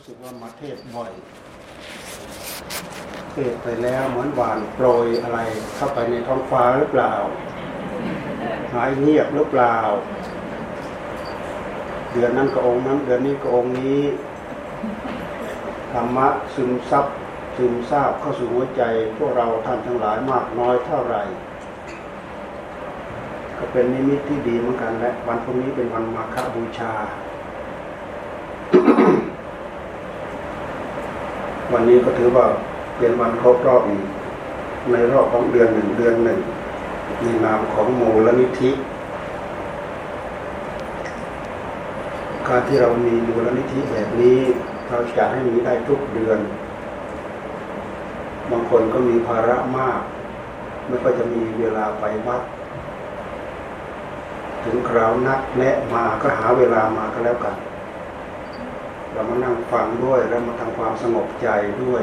รู้สึกว่ามาเทศบ่อย เทศไปแล้วเหมือนหวานโปรยอะไรเข้าไปในท้องฟ้าหรือเปล่า หายเงียบหรือเปล่า เดือนนั้นก็องค์นั้นเดือนนี้ก็องค์นี้ธรรมะซึมซับซึมซาบเข้าสู่หัวใจ พวกเราท่านทั้งหลายมากน้อยเท่าไหร่ก็เป็นนิมิตที่ดีเหมือนกันและวันพรุ่งนี้เป็นวันมาฆบูชา วันนี้ก็ถือว่าเป็นวันครบรอบอีกในรอบของเดือนหนึ่งเดือนหนึ่งในนามของมูลนิธิ การที่เรามีมูลนิธิแบบนี้เราจะให้มีได้ทุกเดือน บางคนก็มีภาระมาก ไม่ก็จะมีเวลาไปวัด ถึงคราวนัดแนะมาก็หาเวลามาก็แล้วกัน เรามานั่งฟังด้วยแล้วมาทำความสงบใจด้วย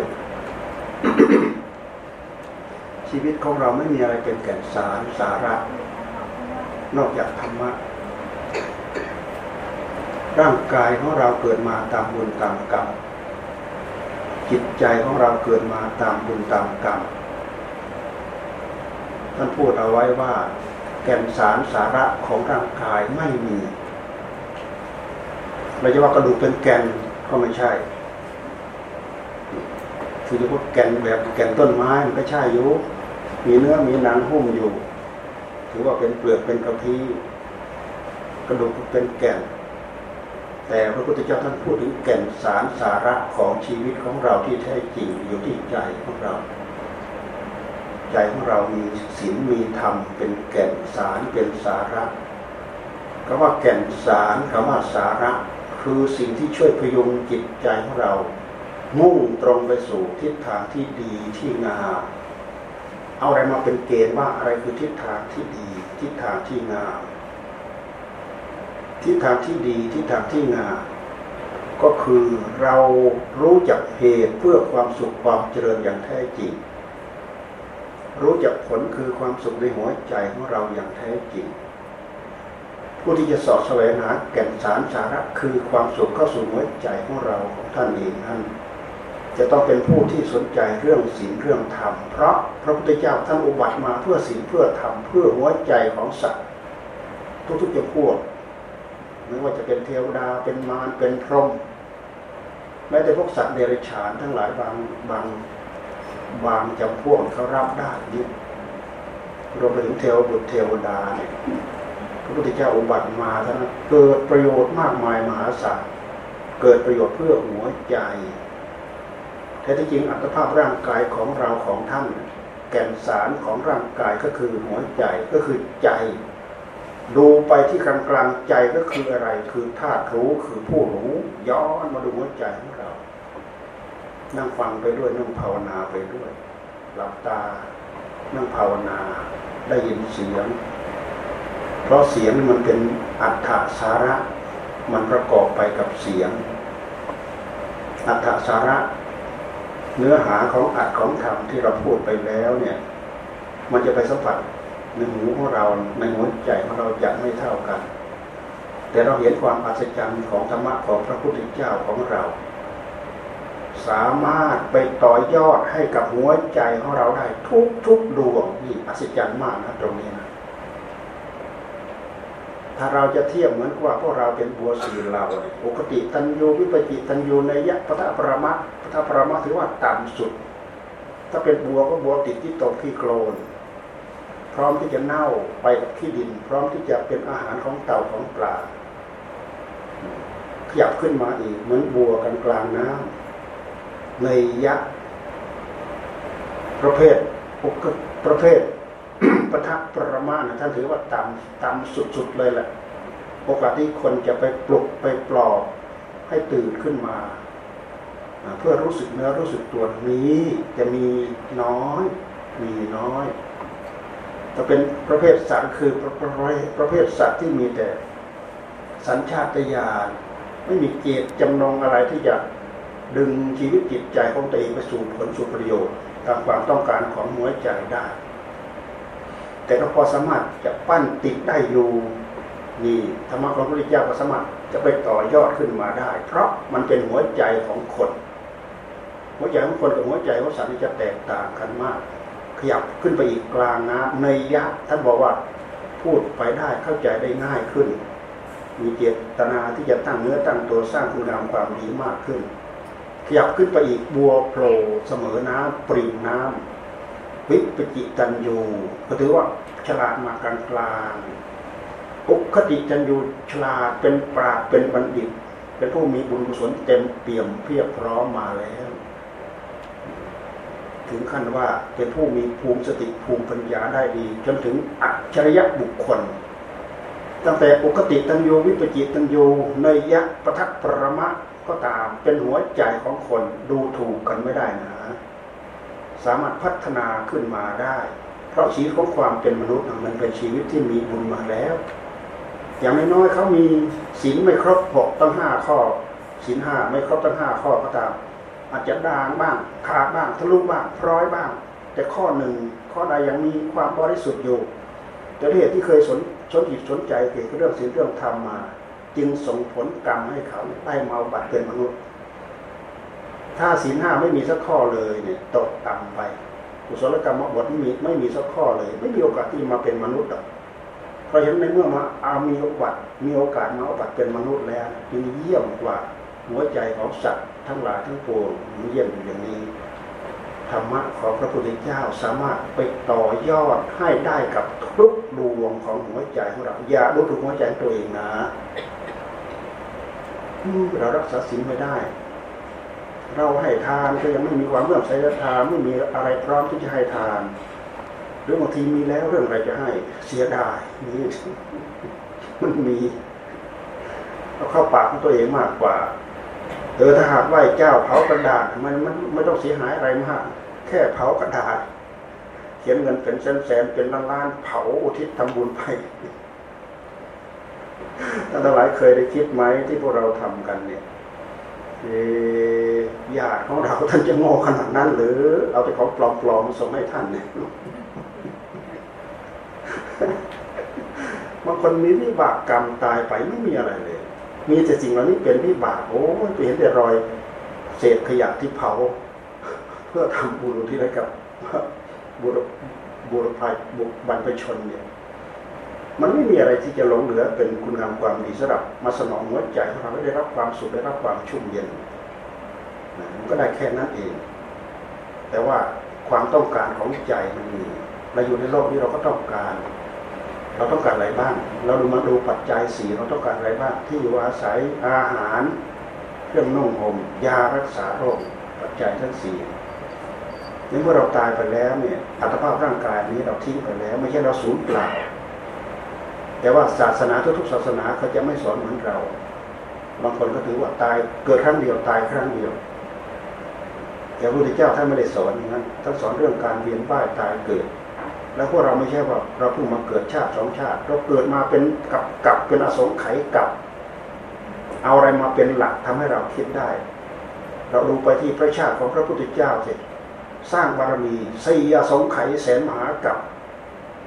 ชีวิตของเราไม่มีอะไรเป็นแก่นสารสาระ นอกจากธรรมะร่างกายของเราเกิดมาตามบุญตามกรรมจิตใจของเราเกิดมาตามบุญตามกรรมท่านพูดเอาไว้ว่า แก่นสารสาระของร่างกายไม่มี เราจะว่ากระดูกเป็นแกนก็ไม่ใช่คือจะพูดแกนแบบแกนต้นไม้มันก็ใช่อยู่มีเนื้อมีหนังหุ้มอยู่ ถือว่าเป็นเปลือกเป็นกระพี้กระดูกเป็นแก่น แต่พระพุทธเจ้าท่านพูดถึงแก่นสารสาระของชีวิตของเราที่แท้จริงอยู่ที่ใจของเรา ใจของเรามีศีลมีธรรม เป็นแก่นสารเป็นสาระคำว่าแก่นสารคำว่าสาระ คือสิ่งที่ช่วยพยุงจิตใจของเรา มุ่งตรงไปสู่ทิศทางที่ดีที่งามเอาอะไรมาเป็นเกณฑ์ว่าอะไรคือทิศทางที่ดี ทิศทางที่งามทิศทางที่ดีทิศทางที่งามก็คือเรารู้จักเหตุเพื่อความสุขความเจริญอย่างแท้จริง รู้จักผลคือความสุขในหัวใจของเราอย่างแท้จริง ผู้ที่จะสอบแสวงหาแก่นสารสาระคือความสุขเข้าสู่หัวใจของเราของท่านเองท่านจะต้องเป็นผู้ที่สนใจเรื่องศีลเรื่องธรรม เพราะพระพุทธเจ้าท่านอุบัติมาเพื่อศีลเพื่อธรรมเพื่อหัวใจของสัตว์ ทุกๆจำพวกไม่ว่าจะเป็นเทวดาเป็นมารเป็นพรหมแม้แต่พวกสัตว์เดรัจฉานทั้งหลายบางบางบางจำพวกเขารับได้ยึดรวมไปถึงเทวบุตรเทวดาเนี่ย พระพุทธเจ้าอุบัติมาท่านเกิดประโยชน์มากมายมหาศาลเกิดประโยชน์เพื่อหัวใจแท้ที่จริงอัตภาพร่างกายของเราของท่าน แก่นสารของร่างกายก็คือหัวใจก็คือใจ ดูไปที่กลางกลางใจก็คืออะไร คือธาตุรู้คือผู้รู้ ย้อนมาดูหัวใจของเรา นั่งฟังไปด้วยนั่งภาวนาไปด้วย หลับตา นั่งภาวนา ได้ยินเสียง เพราะเสียงมันเป็นอัตถสาระ มันประกอบไปกับเสียง อัตถสาระ เนื้อหาของอัดของธรรมที่เราพูดไปแล้วเนี่ย มันจะไปสัมผัสในหูของเราในหัวใจของเราจะไม่เท่ากัน แต่เราเห็นความอัศจรรย์ของธรรมะของพระพุทธเจ้าของเรา สามารถไปต่อยอดให้กับหัวใจของเราได้ทุกทุกดวงนี่อัศจรรย์มากนะตรงนี้นะ ถ้าเราจะเทียบเหมือนว่าพวกเราเป็นบัวสีเหล่าปกติตันยูวิปจิตันยูในยะพระปรมะพระปรมะถือว่าต่ำสุด ถ้าเป็นบัวก็บัวติดที่ตกที่โคลน พร้อมที่จะเน่าไปกับที่ดิน พร้อมที่จะเป็นอาหารของเต่าของปลา ขยับขึ้นมาอีกเหมือนบัวกันกลางน้ำในยะประเภทประเภท ปทักปรมานะท่านถือว่าต่ำต่ำสุดๆเลยแหละโอกาสที่คนจะไปปลุกไปปลอบให้ตื่นขึ้นมา เพื่อรู้สึกเนื้อรู้สึกตัวนี้จะมีน้อย มีน้อยจะเป็นประเภทสัตว์คือประเภทสัตว์ที่มีแต่สัญชาตญาณไม่มีเจตจำนงอะไรที่จะดึงชีวิตจิตใจของตัวเองไปสู่ผลสู่ประโยชน์ตามความต้องการของหัวใจได้ แต่ก็พอสามารถจะปั้นติดได้อยู่นี่ธรรมะของพระพุทธเจ้าก็สามารถจะไปต่อยอดขึ้นมาได้ เพราะมันเป็นหัวใจของคนหัวใจของคนกับหัวใจของสัตว์จะแตกต่างกันมาก ขยับขึ้นไปอีกกลางน้ำในยะท่านบอกว่าพูดไปได้เข้าใจได้ง่ายขึ้น มีเจตนาที่จะตั้งเนื้อตั้งตัวสร้างคุณงามความดีมากขึ้น ขยับขึ้นไปอีกบัวโผล่เสมอน้ำปริ่มน้ำ วิปจิตันยูก็ถือว่าฉลาดมากลางกลางอุคติจันยูฉลาดเป็นปราเป็นบัณฑิต เป็นผู้มีบุญกุศลเต็มเปี่ยมเพียบพร้อมมาแล้ว ถึงขั้นว่าเป็นผู้มีภูมิสติภูมิปัญญาได้ดี จนถึงอัจฉริยะบุคคล ตั้งแต่อุคติตัญญูวิปจิตัญญูเนยยะปทักปรมะก็ตามเป็นหัวใจของคนดูถูกกันไม่ได้นะ สามารถพัฒนาขึ้นมาได้ เพราะชีวิตของความเป็นมนุษย์มันเป็นชีวิตที่มีบุญมาแล้ว อย่างน้อยๆเขามีศีลไม่ครบหกตั้งห้าข้อศีลห้าไม่ครบตั้งห้าข้อก็ตาม อาจจะด่างบ้างขาดบ้างทะลุบ้างพร้อยบ้าง แต่ข้อหนึ่งข้อใดยังมีความบริสุทธิ์อยู่แต่เหตุที่เคยสนสนจิตสนใจเกี่ยวกับเรื่องศีลเรื่องธรรมมา จึงส่งผลกรรมให้เขาได้มาบัตรเป็นมนุษย์ ถ้าศีลห้าไม่มีสักข้อเลยเนี่ยตกต่ำไปกุศลกรรมบทไม่มีไม่มีสักข้อเลย ไม่มีโอกาสที่มาเป็นมนุษย์หรอกเพราะฉะนั้นในเมื่อมาเอามีโอกาสมีโอกาสมาบัตรเป็นมนุษย์แล้วจึงเยี่ยมกว่าหัวใจของสัตว์ทั้งหลายทั้งปวงเยี่ยมอย่างนี้ธรรมะของพระพุทธเจ้าสามารถไปต่อยอดให้ได้กับทุกดวงของหัวใจของเราอย่าดูถูกหัวใจตัวเองนะเรารักษาศีลไม่ได้ เราให้ทานก็ยังไม่มีความเมื่อใส่ทานไม่มีอะไรพร้อมที่จะให้ทาน หรือบางทีมีแล้วเรื่องอะไรจะให้เสียดายนี่มันมีเอาเข้าปากของตัวเองมากกว่าเออถ้าหากไหว้เจ้าเผากระดาษมันมันไม่ต้องเสียหายอะไรมาก แค่เผากระดาษ เขียนเงินเป็นแสนแสนเป็นล้านล้านเผาอุทิศทำบุญไปท่านทั้งหลายเคยได้คิดไหมที่พวกเราทำกันเนี่ย ญาติของเราท่านจะโง่ขนาดนั้นหรือเอาแต่ของปลอมๆส่งให้ท่านเนี่ยบางคนมีวิบากกรรมตายไปไม่มีอะไรเลย มีแต่สิ่งเหล่านี้เป็นวิบากโอ้ไปเห็นแต่รอย เศษขยะที่เผา เพื่อทำบุญที่ได้กับบุรบุรพายบุบรรพชนเนี่ย มันไม่มีอะไรที่จะหลงเหลือเป็นคุณงามความดีสำหรับมาสนองหัวใจของเราได้รับความสุขได้รับความชุ่มเย็นมันก็ได้แค่นั้นเอง แต่ว่าความต้องการของใจมันมีเราอยู่ในโลกนี้เราก็ต้องการ เราต้องการอะไรบ้าง เราดูมาดูปัจจัยสี่เราต้องการอะไรบ้างที่อยู่อาศัยอาหาร เครื่องนุ่งห่มยารักษาโรคปัจจัยทั้งสี่เมื่อเราตายไปแล้วเนี่ยอัตภาพร่างกายนี้เราทิ้งไปแล้ว ไม่ใช่เราสูญเปล่า แต่ว่าศาสนาทุกๆศาสนาเขาจะไม่สอนเหมือนเรา บางคนก็ถือว่าตายเกิดครั้งเดียวตายครั้งเดียว แต่พระพุทธเจ้าท่านไม่ได้สอนอย่างนั้นท่านสอนเรื่องการเวียนว่ายตายเกิด แล้วพวกเราไม่ใช่ว่าเราเพิ่งมาเกิดชาติสองชาติ เราเกิดมาเป็นกับกับเป็นอสงไขยกับ เอาอะไรมาเป็นหลักทำให้เราคิดได้ เราดูไปที่พระชาติของพระพุทธเจ้าสิสร้างบารมีสี่อสงไขยแสนมหากับ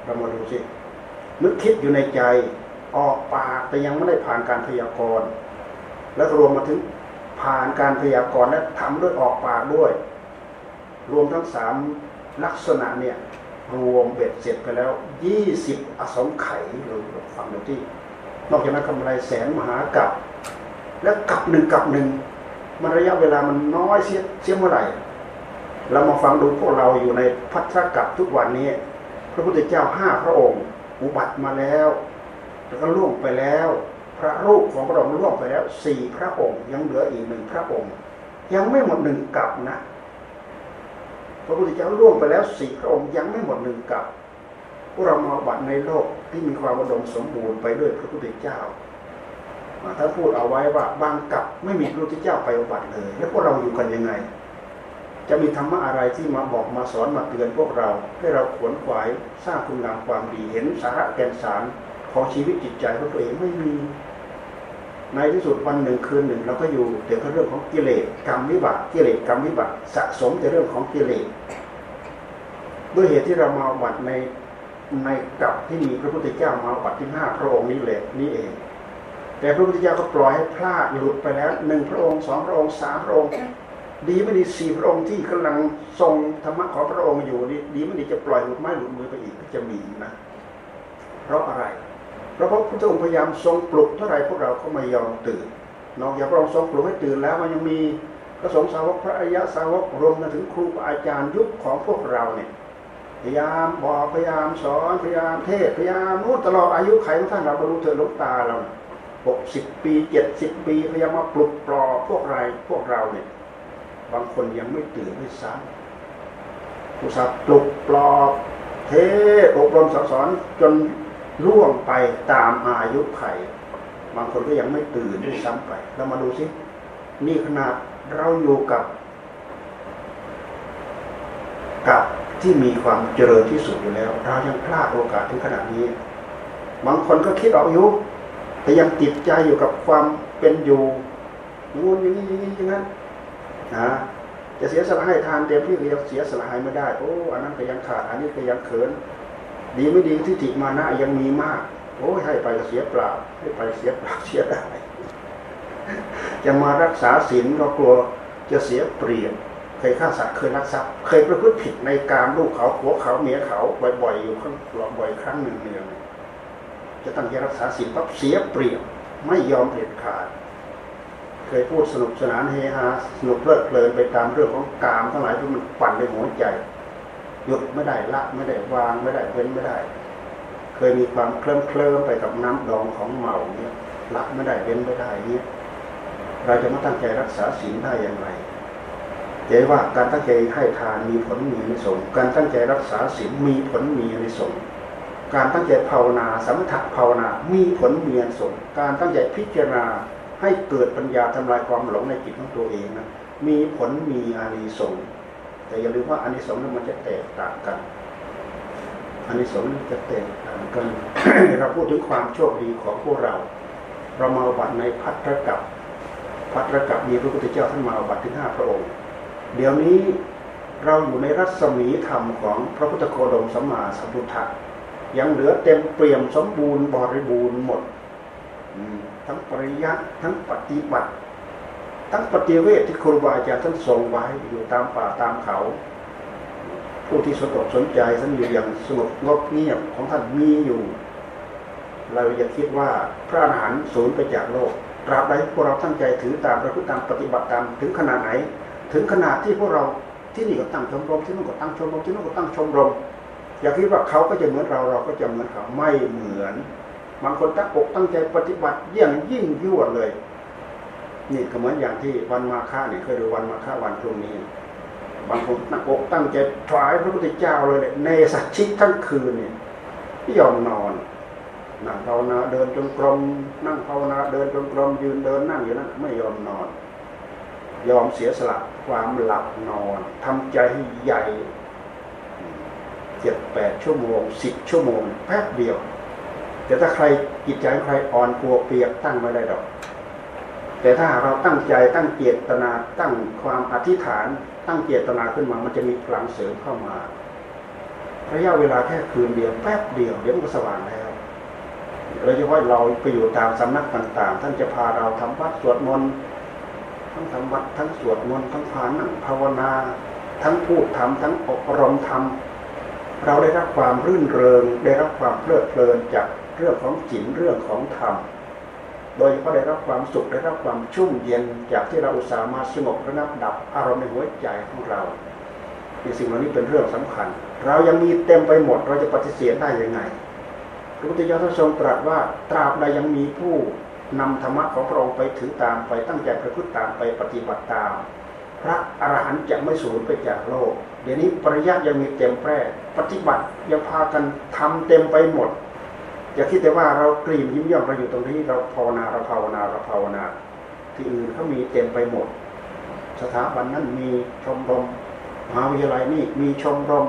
เรามาดูสิ นึกคิดอยู่ในใจ ออกปากแต่ยังไม่ได้ผ่านการพยากรณ์ แล้วรวมมาถึงผ่านการพยากรณ์และทำด้วยออกปากด้วย รวมทั้งสามลักษณะเนี่ยรวมเบ็ดเสร็จไปแล้วยี่สิบอสงไขยเราฟังดูที่ นอกจากนั้นกำไรแสนมหากับ แล้วกับหนึ่งกับหนึ่งมันระยะเวลามันน้อยเสียเสียเมื่อไหร่เรามาฟังดูพวกเราอยู่ในพัทธกับทุกวันนี้ พระพุทธเจ้าห้าพระองค์ อุบัติมาแล้ว แล้วก็ล่วงไปแล้ว พระรูปของพระองค์ล่วงไปแล้วสี่พระองค์ ยังเหลืออีกหนึ่งพระองค์ ยังไม่หมดหนึ่งกับนะ พระพุทธเจ้าล่วงไปแล้วสี่พระองค์ยังไม่หมดหนึ่งกับพวกเรามาบัติในโลกที่มีความอุดมสมบูรณ์ไปด้วยพระพุทธเจ้าถ้าพูดเอาไว้ว่าบางกับไม่มีพระพุทธเจ้าไปอุบัติเลย แล้วพวกเราอยู่กันยังไง จะมีธรรมะอะไรที่มาบอกมาสอนมาเตือนพวกเรา ให้เราขวนขวายสร้างคุณงามความดีเห็นสาระแก่นสารของชีวิตจิตใจของตัวเองไม่มี ในที่สุดวันหนึ่งคืนหนึ่งเราก็อยู่เดี๋ยวก็เรื่องของกิเลสกรรมวิบากกิเลสกรรมวิบากสะสมแต่เรื่องของกิเลสด้วยเหตุที่เรามาบัตในในกับที่มีพระพุทธเจ้ามาบัตที่ห้าพระองค์นี้เลยนี่เอง แต่พระพุทธเจ้าก็ปล่อยให้พลาดหลุดไปแล้วหนึ่งพระองค์สองพระองค์สามพระองค์ ดีไม่ดีสี่พระองค์ที่กำลังทรงธรรมะของพระองค์อยู่ดีดีไม่ดีจะปล่อยหลุดไม้หลุดมือไปอีกจะมีนะ เพราะอะไร เพราะพระพุทธองค์พยายามทรงปลุกเท่าไรพวกเราก็ไม่ยอมตื่นนอกจากพระองค์ทรงปลุกให้ตื่นแล้วมันยังมีพระสงฆ์สาวกพระอริยสาวกรวมถึงครูอาจารย์ยุคของพวกเราเนี่ยพยายามบอกพยายามสอนพยายามเทศพยายามนู่นตลอดอายุไขของท่านเราบรรลุเถิดลุกตาเราหกสิบปีเจ็ดสิบปีพยายามมาปลุกปลอบพวกไรพวกเราเนี่ย บางคนยังไม่ตื่นไม่ซ้ำผู้สับปลุกปลอบเทอบรมสอนจนล่วงไปตามอายุไข บางคนก็ยังไม่ตื่นด้วยซ้ำไป เรามาดูสิ นี่ขนาดเราอยู่กับ กับที่มีความเจริญที่สุดอยู่แล้ว เรายังพลาดโอกาสถึงขนาดนี้ บางคนก็คิดออกอยู่แต่ยังติดใจอยู่กับความเป็นอยู่งูอย่างนี้อย่างนี้อย่างนั้น นะจะเสียสละให้ทานเต็มที่ก็ยังเสียสละให้ไม่ได้โอ้อันนั้นก็ยังขาด อันนี้ก็ยังเขิน ดีไม่ดีที่ติมานะยังมีมาก โอ้ให้ไปเสียเปล่า ให้ไปเสียเปล่าเสียได้จะมารักษาศีลก็กลัวจะเสียเปรียบเคยฆ่าสัตว์เคยรักทรัพย์เคยประพฤติผิดในการลูกเขาผัวเขาเมียเขาบ่อยๆอยู่ครั้งบ่อยครั้งหนึ่งเนืองจะตั้งใจรักษาศีลปั๊บเสียเปรียบไม่ยอมเด็ดขาด เคยพูดสนุกสนานเฮฮาสนุกเพลิดเพลินไปตามเรื่องของกามทั้งหลายที่มันปั่นในหัวใจหยุดไม่ได้ละไม่ได้วางไม่ได้เว้นไม่ได้ เคยมีความเคลิ้มเคลิ้มไปกับน้ำดองของเมาเนี่ยละไม่ได้เว้นไม่ได้เนี่ยเราจะมาตั้งใจรักษาศีลได้อย่างไรเห็นว่าการตั้งใจให้ทานมีผลมีในสงการตั้งใจรักษาศีลมีผลมีในสงการตั้งใจภาวนาสมถะภาวนา มีผลมีในสงการตั้งใจพิจารณา ให้เกิดปัญญาทำลายความหลงในจิตของตัวเองนะมีผลมีอานิสงส์แต่อย่าลืมว่าอานิสงส์นั้นมันจะแตกต่างกันอานิสงส์จะแตกต่างกันเราพูดถึงความโชคดีของพวกเรา เรามาบัตในพัทธกับพัทธกับมีพระพุทธเจ้าท่านมาบัตถึงห้าพระองค์ เดี๋ยวนี้เราอยู่ในรัศมีธรรมของพระพุทธโคดมสัมมาสัมพุทธะยังเหลือเต็มเปี่ยมสมบูรณ์บริบูรณ์หมด ทั้งปริยัติทั้งปฏิบัติ ทั้งปฏิเวทที่ครูบาอาจารย์ท่านทรงไว้อยู่ตามป่าตามเขา ผู้ที่สนอกสนใจท่านอยู่อย่างสงบงบเงียบของท่านมีอยู่ เราอย่าคิดว่าพระอรหันต์สูญไปจากโลกตราบใดพวกเราตั้งใจถือตามประพฤติตามปฏิบัติตามถึงขนาดไหน ถึงขนาดที่พวกเราที่นี่ก็ตั้งชมรมที่นู่นก็ตั้งชมรมที่นู่นก็ตั้งชมรมอย่าคิดว่าเขาก็จะเหมือนเราเราก็จะเหมือนเขาไม่เหมือน บางคนตั้งอกตั้งใจปฏิบัติเยี่ยงยิ่งยวดเลย นี่ก็เหมือนอย่างที่วันมาฆาเนี่ยเคยดูวันมาฆาวันพรุ่งนี้ บางคนตั้งอกตั้งใจถวายพระพุทธเจ้าเลยในสัจชิกทั้งคืนเนี่ยไม่ยอมนอนนั่งภาวนาเดินจงกรมนั่งภาวนาเดินจงกรมยืนเดินนั่งอยู่นั้นไม่ยอมนอน ยอมเสียสละความหลับนอนทำใจให้ใหญ่เจ็ดแปดชั่วโมงสิบชั่วโมงแป๊บเดียว แต่ถ้าใครจิตใจใครอ่อนกลัวเปียกตั้งไม่ได้ดอก แต่ถ้าเราตั้งใจตั้งเจตนาตั้งความอธิษฐาน ตั้งเจตนาขึ้นมา มันจะมีพลังเสริมเข้ามาระยะเวลาแค่คืนเดียวแป๊บเดียวเดี๋ยวมันก็สว่างแล้วโดยเฉพาะเราไปอยู่ตามสำนักต่าง ๆ ท่านจะพาเราทำวัดสวดมนต์ทั้งทำวัดทั้งสวดมนต์ทั้งพานั่งภาวนา ทั้งพูดธรรมทั้งอบรมธรรมเราได้รับความรื่นเริงได้รับความเพลิดเพลินจาก เรื่องของจิตเรื่องของธรรม โดยเฉพาะได้รับความสุขได้รับความชุ่มเย็นจากที่เราอุตส่าห์มาสงบระงับดับอารมณ์ในหัวใจของเราในสิ่งเหล่านี้เป็นเรื่องสำคัญ เรายังมีเต็มไปหมดเราจะปฏิเสธได้ยังไงพระพุทธเจ้าทรงตรัสว่าตราบใดยังมีผู้นำธรรมะของพระองค์ไปถือตามไปตั้งใจประพฤติตามไปปฏิบัติตาม พระอรหันต์จะไม่สูญไปจากโลก เดี๋ยวนี้ปริยัติยังมีเต็มแพร่ ปฏิบัติยังพากันทำเต็มไปหมด อย่าคิดแต่ว่าเรากรีมยิ้มย่องเราอยู่ตรงนี้เราภาวนาเราภาวนาเราภาวนา ที่อื่นเขามีเต็มไปหมด สถาบันนั้นมีชมรมมหาวิทยาลัยนี่มีชมรม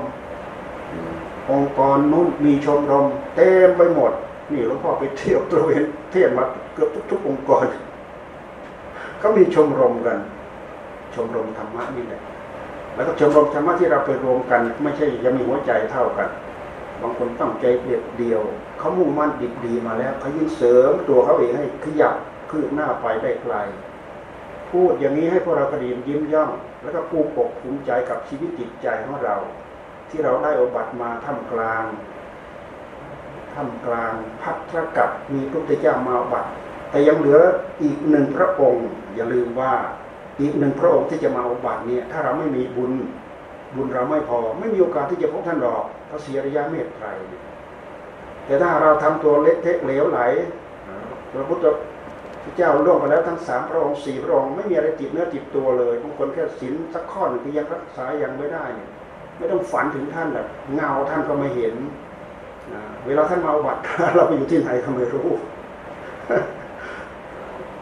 องค์กรนู้นมีชมรม เต็มไปหมด นี่หลวงพ่อไปเที่ยวตระเวนเที่ยวมาเกือบทุกๆองค์กรก็มีชมรมกัน ชมรมธรรมะนี่แหละแล้วก็ชมรมธรรมะที่เราไปรวมกัน ไม่ใช่ยังมีหัวใจเท่ากัน บางคนตั้งใจเด็ดเดียว เขามุ่งมั่นดิบดีมาแล้วเขายิ่งเสริมตัวเขาเองให้ขยับคืบหน้าไปได้ไกล พูดอย่างนี้ให้พวกเรากระดิ่มยิ้มย่อง แล้วก็ภูมิปกภูมิใจกับชีวิตจิตใจของเรา ที่เราได้อบัติมาท่ามกลางท่ามกลางพัทธกับมีพระพุทธเจ้ามาบัติ แต่ยังเหลืออีกหนึ่งพระองค์ อย่าลืมว่าอีกหนึ่งพระองค์ที่จะมาอบัติเนี่ยถ้าเราไม่มีบุญ บุญเราไม่พอ ไม่มีโอกาสที่จะพบท่านหรอกพระเสียระยะเมตไตรแต่ถ้าเราทำตัวเล็กเทะเหลวไหลพระพุทธเจ้าล่วงไปแล้วทั้งสามพระองค์สี่พระองค์ไม่มีอะไรติดเนื้อติดตัวเลยบางคนแค่ศีลสักข้อหนึ่งที่ยังรักษายังไม่ได้เนี่ยไม่ต้องฝันถึงท่านแบบเงาท่านก็ไม่เห็นเวลาท่านมาบัตรเราไปอยู่ที่ไหนก็ไม่รู้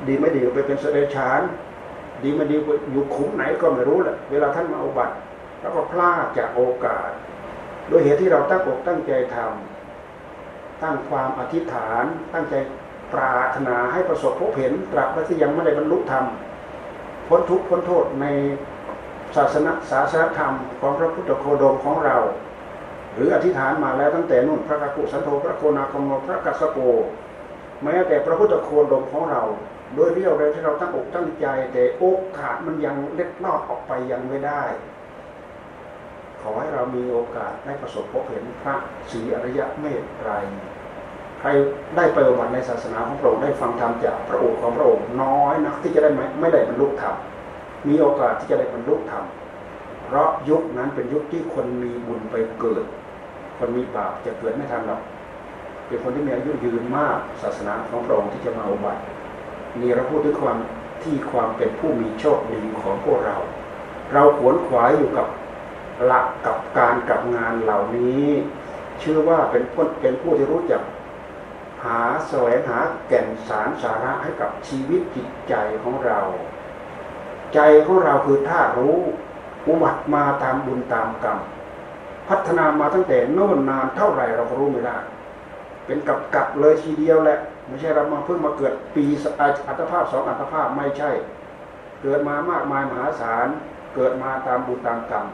ดีไม่ดีไปเป็นเสด็จฉาน ดีไม่ดีอยู่ขุมไหนก็ไม่รู้แหละเวลาท่านมาอุบัติ แล้วก็พลาดจากโอกาส โดยเหตุที่เราตั้งอกตั้งใจทำตั้งความอธิษฐานตั้งใจปรารถนาให้ประสบพบเห็นตราบที่ยังไม่ได้บรรลุธรรมพ้นทุกข์พ้นโทษในศาสนาศาสนธรรมของพระพุทธโคดมของเรา หรืออธิษฐานมาแล้วตั้งแต่นู่นพระกักุสันโธพระโคนาคมพระกัสโกแม้แต่พระพุทธโคดมของเรา โดยเรี่ยวแรงที่เราตั้งอกตั้งใจ แต่โอกาสมันยังเล็ดลอดออกไปยังไม่ได้ ขอให้เรามีโอกาสได้ประสบพบเห็นพระศรีอริยะเมตไตรใครได้ไปบัติในศาสนาของพระองค์ได้ฟังธรรมจากพระองค์ของพระองค์น้อยนักที่จะได้ไม่ไม่ได้บรรลุธรรมมีโอกาสที่จะได้บรรลุธรรมเพราะยุคนั้นเป็นยุคที่คนมีบุญไปเกิด คนมีบาปจะเกิดไม่ทันหรอกเป็นคนที่มีอายุยืนมากศาสนาของพระองค์ที่จะมาอุบัตินี่เราพูดถึงความที่ความเป็นผู้มีโชคดีของพวกเรา เราขวนขวายอยู่กับ หลักกับการกับงานเหล่านี้เชื่อว่าเป็นผู้เป็นผู้ที่รู้จัก หาแสวงหาแก่นสารสาระให้กับชีวิตจิตใจของเรา ใจของเราคือธารู้อุบัติมาตามบุญตามกรรมพัฒนามาตั้งแต่โน่นนานเท่าไหร่เราก็รู้ไม่ได้ เป็นกับกับเลยทีเดียวแหละไม่ใช่เรามาเพิ่งมาเกิดปีอัตภาพสองอัตภาพไม่ใช่ เกิดมามากมายมหาศาลเกิดมาตามบุญตามกรรม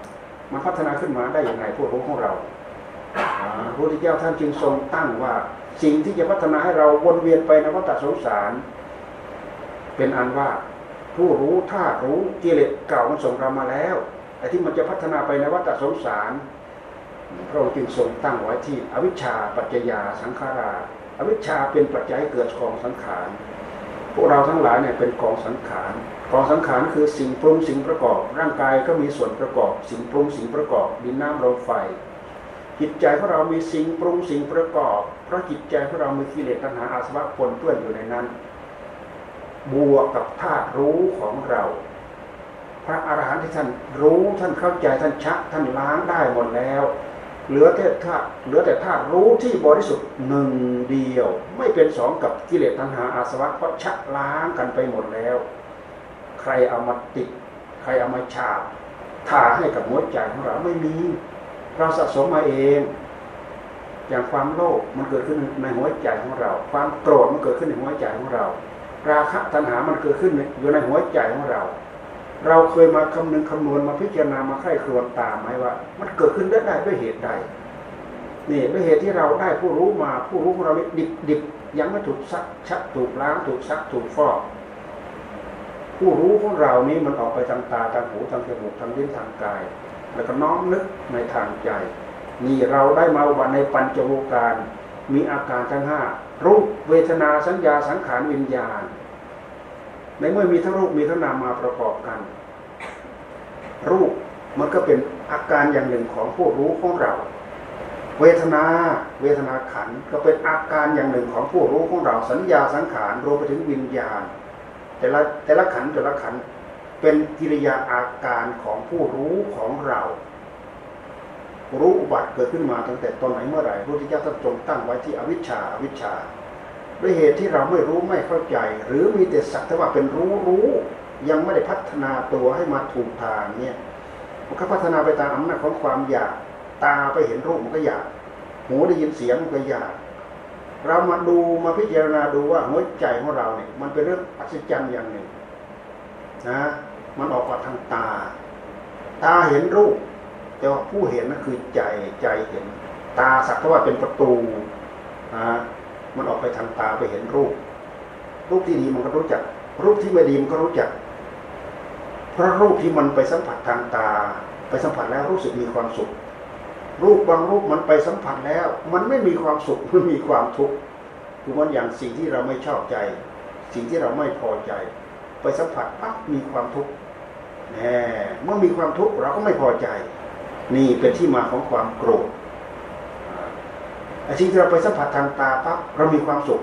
มันพัฒนาขึ้นมาได้อย่างไรพวกรู้ของเราพระพุทธเจ้าท่านจึงทรงตั้งว่า สิ่งที่จะพัฒนาให้เราวนเวียนไปในวัฏสงสาร เป็นอันว่าผู้รู้ท่ารู้กิเลสเก่ามันส่งเรามาแล้วไอ้ที่มันจะพัฒนาไปในวัฏสงสารพระองค์จึงทรงตั้งไว้ที่อวิชชาปัจจยาสังขารา อวิชชาเป็นปัจจัยเกิดของสังขารพวกเราทั้งหลายเนี่ยเป็นกองสังขาร กองสังขารคือสิ่งปรุงสิ่งประกอบ ร่างกายก็มีส่วนประกอบ สิ่งปรุงสิ่งประกอบดินน้ำลมไฟ จิตใจของเรามีสิ่งปรุงสิ่งประกอบ เพราะจิตใจของเรามีกิเลสตัณหาอาสวะปนเปื้อนอยู่ในนั้น บวกกับธาตุรู้ของเรา พระอรหันต์ที่ท่านรู้ท่านเข้าใจท่านชักท่านล้างได้หมดแล้ว เหลือแต่ธาตุเหลือแต่ธาตุรู้ที่บริสุทธิ์หนึ่งเดียว ไม่เป็นสองกับกิเลสตัณหาอาสวะเพราะชักล้างกันไปหมดแล้ว ใครเอามาติด ใครเอามาฉาบทาให้กับหัวใจของเราไม่มี เราสะสมมาเองอย่างความโลภมันเกิดขึ้นในหัวใจของเรา ความโกรธมันเกิดขึ้นในหัวใจของเรา ราคะตัณหามันเกิดขึ้นอยู่ในหัวใจของเรา เราเคยมาคำนึงคำนวณมาพิจารณามาไข้ครวนตามไหมว่า มันเกิดขึ้นได้ได้ด้วยเหตุใดนี่ด้วยเหตุที่เราได้ผู้รู้มาผู้รู้ของเราดิบดิบยังไม่ถูกซักชักถูกล้างถูกซักถูกฟอก ผู้รู้ของเรานี้มันออกไปทางตาทางหูทางจมูกทางลิ้นทางกาย แล้วก็น้อมนึกในทางใจ นี่เราได้มาวันในปัญจโวการมีอาการทั้งห้ารูปเวทนาสัญญาสังขารวิญญาณ ในเมื่อมีทั้งรูปมีทั้งนามมาประกอบกัน รูปมันก็เป็นอาการอย่างหนึ่งของผู้รู้ของเรา เวทนาเวทนาขันก็เป็นอาการอย่างหนึ่งของผู้รู้ของเราสัญญาสังขารรวมไปถึงวิญญาณ แต่ละแต่ละขันแต่ละขันเป็นกิริยาอาการของผู้รู้ของเรา รู้อุบัติเกิดขึ้นมาตั้งแต่ตอนไหนเมื่อไหร่พระพุทธเจ้าท่านจงตั้งไว้ที่อวิชชาอวิชชาด้วยเหตุที่เราไม่รู้ไม่เข้าใจ หรือมีแต่สักแต่ว่าเป็นรู้รู้ยังไม่ได้พัฒนาตัวให้มาถูกทางเนี่ยมันก็พัฒนาไปตามอำนาจของความอยาก ตาไปเห็นรูปมันก็อยาก หูได้ยินเสียงมันก็อยาก เรามาดูมาพิจารณาดูว่าหัวใจของเราเนี่ย มันเป็นเรื่องอัศจรรย์อย่างหนึ่งนะมันออกมาทางตา ตาเห็นรูป แต่ว่าผู้เห็นนั่นคือใจใจเห็น ตาสักว่าเป็นประตูนะมันออกไปทางตาไปเห็นรูป รูปที่ดีมันก็รู้จัก รูปที่ไม่ดีมันก็รู้จัก เพราะรูปที่มันไปสัมผัสทางตา ไปสัมผัสแล้วรู้สึกมีความสุข รูปบางรูปมันไปสัมผัสแล้ว มันไม่มีความสุขมันมีความทุกข์คือมันอย่างสิ่งที่เราไม่ชอบใจ สิ่งที่เราไม่พอใจ ไปสัมผัสปั๊บมีความทุกข์แหมเมื่อมีความทุกข์เราก็ไม่พอใจ นี่เป็นที่มาของความโกรธไอ้สิ่งที่เราไปสัมผัสทางตาปั๊บเรามีความสุข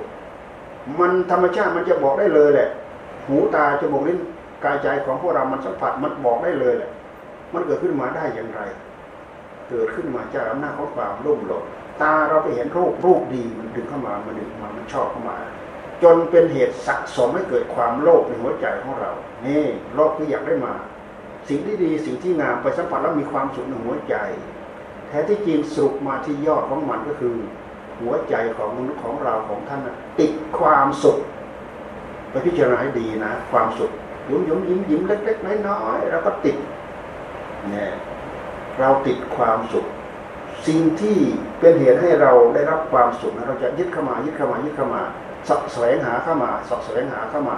มันธรรมชาติมันจะบอกได้เลยแหละ หูตาจมูกลิ้นกายใจของพวกเรามันสัมผัสมันบอกได้เลยแหละ มันเกิดขึ้นมาได้อย่างไร เกิดขึ้นมาจากอำนาจของความรุ่มหลงตาเราไปเห็นรูปรูปดีมันดึงเข้ามามันดึงมามันชอบเข้ามา จนเป็นเหตุสะสมให้เกิดความโลภในหัวใจของเรา นี่โลภคืออยากได้มา สิ่งที่ดีสิ่งที่งามไปสัมผัสแล้วมีความสุขในหัวใจ แท้ที่จริงสุขมาที่ยอดของมันก็คือ หัวใจของมนุษย์ของเราของท่านติดความสุขไปพิจารณาให้ดีนะ ความสุขยุ่มยุ่มยิ้มยิ้มเล็กๆน้อยๆแล้วก็ติดเนี่ย เราติดความสุข สิ่งที่เป็นเหตุให้เราได้รับความสุขเราจะยึดเข้ามายึดเข้ามายึดเข้ามาสแสวงหาเข้ามาสแสวงหาเข้ามา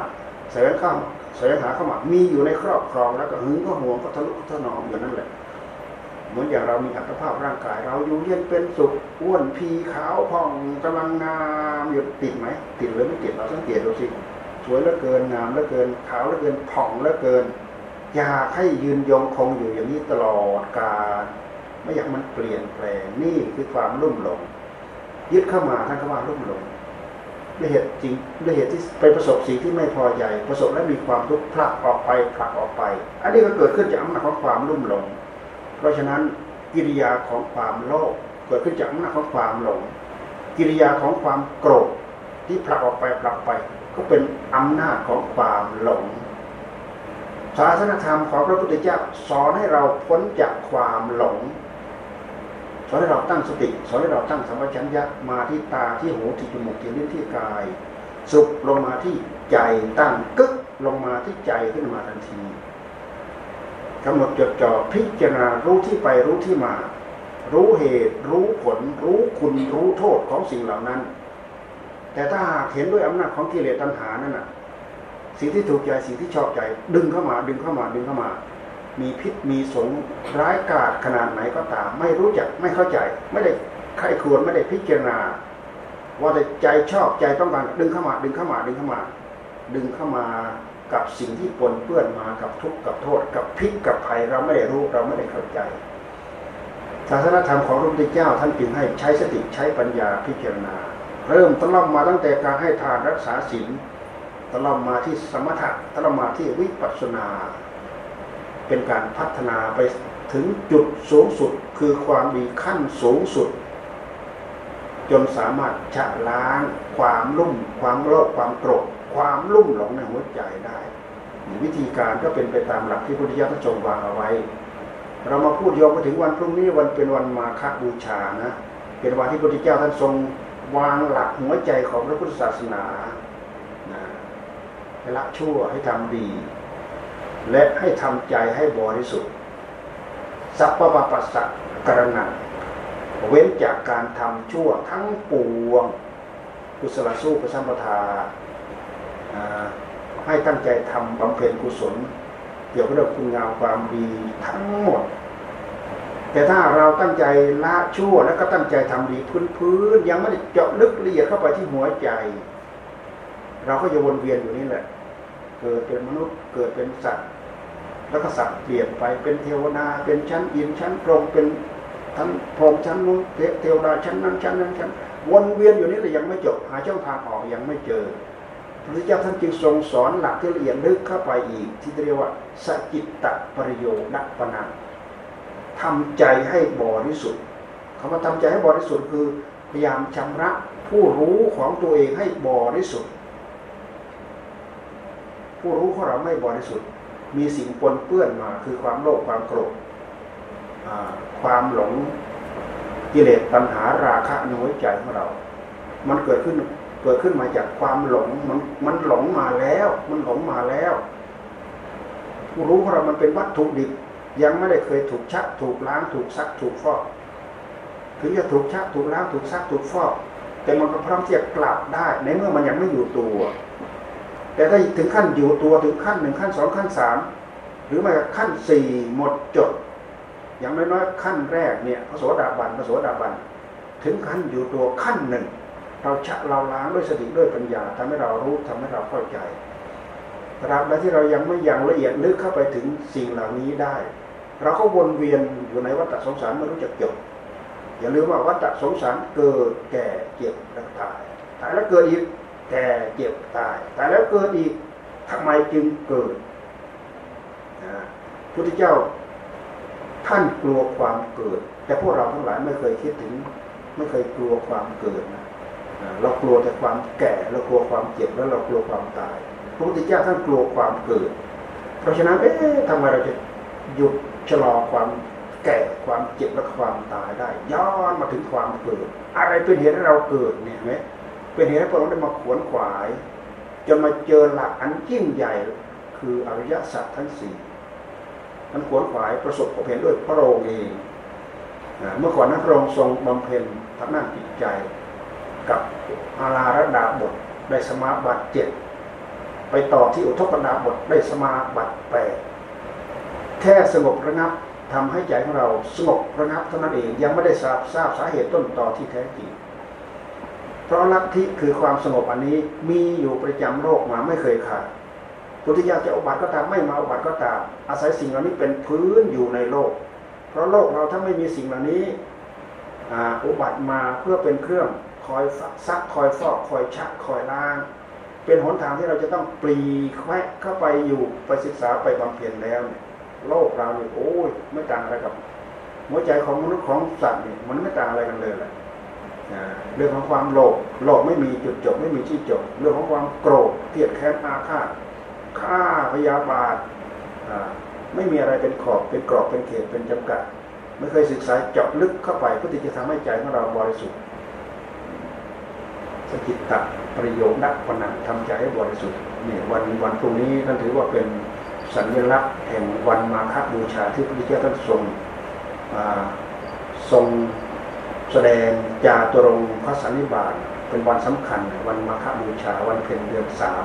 แสวงเข้าแสวงหาเข้ามามีอยู่ในครอบครองแล้วก็หึงก็ห่วงก็ทะลุทะนอมอยู่นั่นแหละเหมือนอย่างเรามีอัตภาพร่างกาย เราอยู่เย็นเป็นสุขอ้วนพีขาวผ่องกำลังงามอยู่ติดไหมติดหรือไม่ติดเราสังเกตดูสิสวยเหลือเกินงามเหลือเกินขาวเหลือเกินผ่องเหลือเกิน อยากให้ยืนยงคงอยู่อย่างนี้ตลอดกาลไม่อยากมันเปลี่ยนแปลงนี่คือความรุ่มหลง ยึดเข้ามาท่านก็ว่ารุ่มหลงด้วยเหตุจริงด้วยเหตุที่ไปประสบสิ่งที่ไม่พอใจประสบและมีความทุกข์พลักออกไปผลักออกไป อันนี้ก็เกิดขึ้นจากอำนาจของความรุ่มหลง เพราะฉะนั้นกิริยาของความโลภเกิดขึ้นจากอำนาจของความหลง กิริยาของความโกรธที่ผลักออกไปผลักไป ก็เป็นอำนาจของความหลง ศาสนธรรมของพระพุทธเจ้าสอนให้เราพ้นจากความหลง สอนให้เราตั้งสติ สอนให้เราตั้งสัมปชัญญะมาที่ตาที่หูที่จมูกที่ลิ้นที่กาย สุขลงมาที่ใจตั้งกึกลงมาที่ใจขึ้นมาทันทีกำหนดจดจ่อพิจารณารู้ที่ไปรู้ที่มา รู้เหตุ รู้ผล รู้คุณรู้โทษของสิ่งเหล่านั้น แต่ถ้าหากเห็นด้วยอำนาจของกิเลสตัณหานั่นน่ะ สิ่งที่ถูกใจสิ่งที่ชอบใจ ดึงเข้ามา ดึงเข้ามาดึงเข้ามา มีพิษมีสงร้ายกาจขนาดไหนก็ตาม ไม่รู้จักไม่เข้าใจ ไม่ได้ใครควรไม่ได้พิจารณา ว่าแต่ใจชอบใจต้องการดึงเข้ามา ดึงเข้ามาดึงเข้ามา ดึงเข้ามากับสิ่งที่ปนเปื้อนมากับทุกข์กับโทษ กับพิษกับภัยเราไม่ได้รู้เราไม่ได้เข้าใจศาสนธรรมของพระพุทธเจ้าท่านจึงให้ใช้สติใช้ปัญญาพิจารณา เริ่มต้นลอดมาตั้งแต่การให้ทานรักษาศีล ตลอดมาที่สมถะตลอดมาที่วิปัสสนา เป็นการพัฒนาไปถึงจุดสูงสุดคือความดีขั้นสูงสุด จนสามารถชะล้างความลุ่ม ความโลภความโกรธความลุ่มหลงในหัวใจได้วิธีการก็เป็นไปตามหลักที่พุทธิยถาทรงวางเอาไว้ เรามาพูดโยงไปถึงวันพรุ่งนี้วันเป็นวันมาฆบูชานะ เป็นวันที่พระพุทธเจ้าท่านทรงวางหลักหัวใจของพระพุทธศาสนา ให้ละชั่วให้ทำดี และให้ทำใจให้บริสุทธิ์สัพพะปัสสะกรณะเว้นจากการทำชั่วทั้งปวงกุศลสู้ประสัมปทาให้ตั้งใจทำบำเพ็ญกุศลเกี่ยวกับเรื่องคุณงามความดีทั้งหมด แต่ถ้าเราตั้งใจละชั่วแล้วก็ตั้งใจทำดีพื้นๆยังไม่ได้เจาะลึกละเอียดเข้าไปที่หัวใจ เราก็จะวนเวียนอยู่นี่แหละ เกิดเป็นมนุษย์เกิดเป็นสัตว์ แล้วก็สัตว์เปลี่ยนไปเป็นเทวนาเป็นชั้นอินชั้นพรหมเป็นทั้งพรหมชั้นนู้นเทวดาชั้นนั้นชั้นนั้นชั้นวนเวียนอยู่นี่แต่ยังไม่จบหาช่องทางออกยังไม่เจอพระพุทธเจ้าท่านจึงทรงสอนหลักที่ละเอียดลึกเข้าไปอีก ที่เรียกว่าสจิตตปริโยนัปนาทำใจให้บริสุทธิ์คำว่าทำใจให้บริสุทธิ์คือพยายามชำระผู้รู้ของตัวเองให้บริสุทธิ์ ผู้รู้ของเราไม่บริสุทธิ์ มีสิ่งปนเปื้อนมา คือความโลภความโกรธความหลงกิเลสตัณหาราคะในหัวใจของเรา มันเกิดขึ้นเกิดขึ้นมาจากความหลงมันมันหลงมาแล้ว มันหลงมาแล้วผู้รู้ของเรามันเป็นวัตถุดิบยังไม่ได้เคยถูกชักถูกล้างถูกซักถูกฟอกถึงจะถูกชักถูกล้างถูกซักถูกฟอก แต่มันก็พร้อมที่จะกลับได้ในเมื่อมันยังไม่อยู่ตัว แต่ถ้าถึงขั้นอยู่ตัวถึงขั้นหนึ่งขั้นสองขั้นสามหรือแม้ขั้นสี่หมดจด อย่างน้อยๆขั้นแรกเนี่ยพระโสดาบันพระโสดาบัน ถึงขั้นอยู่ตัวขั้นหนึ่ง เราชะเราล้างด้วยสติด้วยปัญญาทำให้เรารู้ทำให้เราเข้าใจตราบใดที่เรายังไม่ยังละเอียดลึกเข้าไปถึงสิ่งเหล่านี้ได้ เราก็วนเวียนอยู่ในวัฏสงสารไม่รู้จักจบอย่าลืมว่าวัฏสงสารเกิดแก่เจ็บและตายตายแล้วเกิดอีก แก่เจ็บตายตายแล้วเกิดอีกทำไมจึงเกิดนะพุทธเจ้าท่านกลัวความเกิด แต่พวกเราทั้งหลายไม่เคยคิดถึง ไม่เคยกลัวความเกิดนะเรากลัวแต่ความแก่เรากลัวความเจ็บแล้วเรากลัวความตายพระพุทธเจ้าท่านกลัวความเกิด เพราะฉะนั้นเอ๊ะทำไมเราจะหยุดชะลอความแก่ความเจ็บและความตายได้ ย้อนมาถึงความเกิด อะไรเป็นเหตุให้เราเกิดเนี่ยไหม เป็นเหตุให้พวกเราได้มาขวนขวาย จนมาเจอหลักอันยิ่งใหญ่คืออริยสัจทั้งสี่มันขวนขวายประสบพบเห็นด้วยพระองค์เองเมื่อก่อนนั้นพระองค์ทรงบำเพ็ญทางด้านจิตใจกับอาราระดาบทได้สมาบัติเจ็ดไปต่อที่อุทกดาบทได้สมาบัติแปดแค่สงบระงับทำให้ใจของเราสงบระงับเท่านั้นเองยังไม่ได้ทราบทราบสาเหตุต้นต่อที่แท้จริง เพราะลัทธิคือความสงบอันนี้มีอยู่ประจำโลกมาไม่เคยขาดพุทธิยาจะอุบัติก็ตามไม่มาอุบัติก็ตาม อาศัยสิ่งเหล่านี้เป็นพื้นอยู่ในโลก เพราะโลกเราถ้าไม่มีสิ่งเหล่านี้อุบัติมาเพื่อเป็นเครื่องคอยซักคอยฟอกคอยชักคอยล้าง เป็นหนทางที่เราจะต้องปลีแควะเข้าไปอยู่ไปศึกษาไปบำเพ็ญแล้วเนี่ยโลกเราเนี่ยโอ้ยไม่ต่างอะไรกับ หัวใจของมนุษย์ของสัตว์เนี่ยมันไม่ต่างอะไรกันเลยแหละ เรื่องของความโลภโลภไม่มีจุดจบไม่มีที่จบ เรื่องของความโกรธเกลียดแค้นอาฆาตฆ่าพยาบาทไม่มีอะไรเป็นขอบเป็นกรอบเป็นเขตเป็นจำกัด ไม่เคยศึกษาเจาะลึกเข้าไปเพื่อที่จะทำให้ใจของเราบริสุทธิ์สกิตตประโยชน์นักปนังทำใจให้บริสุทธิ์นี่วันวันพรุ่งนี้ท่านถือว่าเป็นสัญลักษณ์แห่งวันมาฆบูชาที่พระพุทธเจ้าท่านทรงทรง แสดงจาตุรงพระสันนิบาตเป็นวันสำคัญ วันมาฆบูชาวันเพ็ญเดือนสาม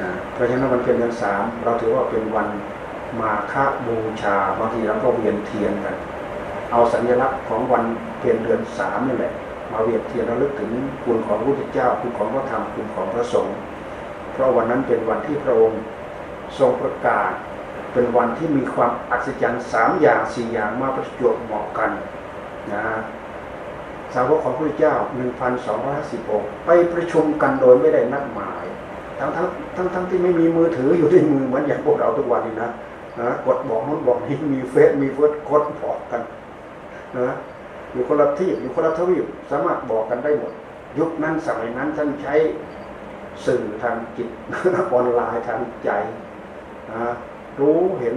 นะเพราะฉะนั้นวันเพ็ญเดือนสามเราถือว่าเป็นวันมาฆบูชาบางทีเราก็เวียนเทียนกัน เอาสัญลักษณ์ของวันเพ็ญเดือนสามนี่แหละมาเวียนเทียนระลึกถึงคุณของพระพุทธเจ้าคุณของพระธรรมคุณของพระสงฆ์เพราะวันนั้นเป็นวันที่พระองค์ทรงประกาศ เป็นวันที่มีความอัศจรรย์สามอย่างสี่อย่างมาประจวบเหมาะกันนะ สาวกของพระเจ้า 1,250องค์ไปประชุมกันโดยไม่ได้นัดหมาย ทั้งทั้งทั้งทั้งที่ไม่มีมือถืออยู่ในมือเหมือนอย่างพวกเราทุกวันนี้นะนะกดบอกนู้นบอกนี้มีเฟซมีเฟิร์สกดบอกกันนะอยู่คนละที่อยู่คนละทวีปสามารถบอกกันได้หมด ยุคนั้นสมัยนั้นท่านใช้สื่อทางจิตออนไลน์ทางใจนะรู้เห็น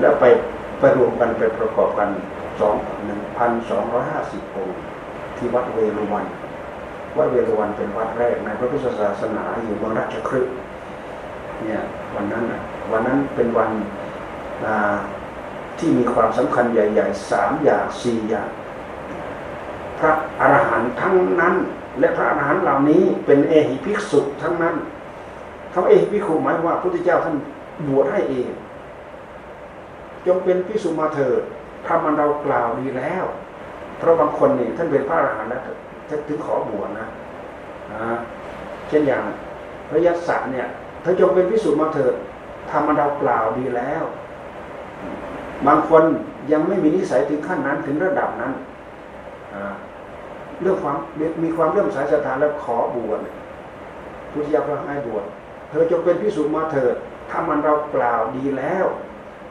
แล้วไปไปรวมกันไปประกอบกัน สองหนึ่งพันสองร้อยห้าสิบองค์ที่วัดเวรุวัน วัดเวรุวันเป็นวัดแรกในพระพุทธศาสนาอยู่เมืองราชคฤห์เนี่ยวันนั้นวันนั้นเป็นวันที่มีความสำคัญใหญ่ๆสามอย่างสี่อย่างพระอรหันต์ทั้งนั้น และพระอรหันต์เหล่านี้เป็นเอหิภิกษุทั้งนั้นคำเอหิภิกษุหมายว่าพระพุทธเจ้าท่านบวชให้เอง จงเป็นภิกษุมาเถิด ทำมันเรากล่าวดีแล้ว เพราะบางคนนี่ท่านเป็นพระอรหันต์แล้วถึงขอบวชนะเช่นอย่างพระยศเนี่ยถ้าจงเป็นภิกษุมาเถิดทำมันเรากล่าวดีแล้ว บางคนยังไม่มีนิสัยถึงขั้นนั้นถึงระดับนั้นเรื่องความมีความเรื่องสายศรัทธาแล้วขอบวชพุทธิยาก็ให้บวชเธอจงเป็นพิสูจน์มาเถิดถ้ามันเรากล่าวดีแล้ว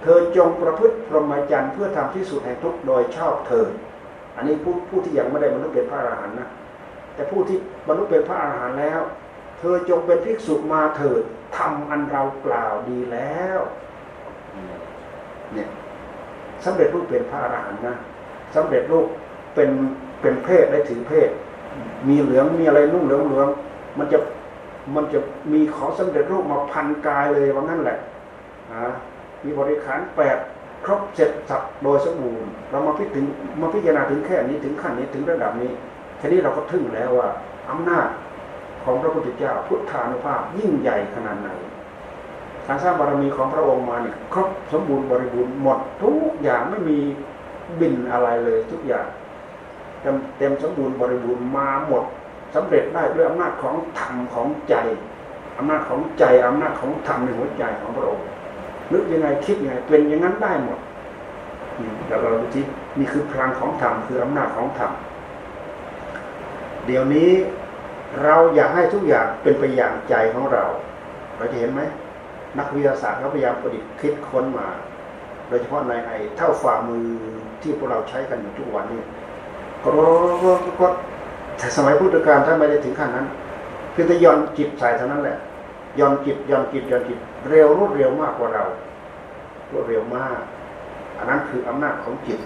เธอจงประพฤติพรหมจรรย์เพื่อทำที่สุดแห่งทุกโดยชอบเธอ อันนี้ผู้ผู้ที่ยังไม่ได้บรรลุเป็นพระอรหันต์นะแต่ผู้ที่บรรลุเป็นพระอรหันต์แล้ว เธอจงเป็นภิกษุมาเถิดทำอันเรากล่าวดีแล้วเนี่ยสำเร็จรูปเป็นพระอรหันต์นะสำเร็จรูปเป็นเป็นเพศได้ถือเพศ มีเหลืองมีอะไรนุ่งเหลืองเหลืองมันจะมันจะมีของสำเร็จรูปมาพันกายเลยว่างั้นแหละนะ มีบริขารแปดครบเสร็จสับโดยสมบูรณ์เรามาพิถึงมาพิจารณาถึงแค่นี้ถึงขั้นนี้ถึงระดับนี้แค่นี้เราก็ทึ่งแล้วว่าอำนาจของพระพุทธเจ้าพุทธานุภาพยิ่งใหญ่ขนาดไหนการสร้างบารมีของพระองค์มาเนี่ยครบสมบูรณ์บริบูรณ์หมดทุกอย่างไม่มีบินอะไรเลยทุกอย่างเต็มเต็มสมบูรณ์บริบูรณ์มาหมดสำเร็จได้ด้วยอำนาจของธรรมของใจอำนาจของใจอำนาจของธรรมในหัวใจของพระองค์ นึกยังไงคิดยังไงเป็นอย่างนั้นได้หมดเดี๋ยวเราดูทีนี่คือพลังของธรรมคืออำนาจของธรรมเดี๋ยวนี้เราอยากให้ทุกอย่างเป็นไปอย่างใจของเรา เราจะเห็นไหมนักวิทยาศาสตร์เขาพยายามประดิษฐ์คิดค้นมา โดยเฉพาะในไอ้เท่าฝ่ามือที่พวกเราใช้กันอยู่ทุกวันนี้ก็ก็แต่สมัยพุทธกาลถ้านไม่ได้ถึงขั้นนั้นเพียงแต่ย่อนจิตใส่เท่านั้นแหละย่อนจิตย่อนจิตย่อนจิต เร็วรวดเร็วมากกว่าเรารวดเร็วมาก อันนั้นคืออำนาจของจิต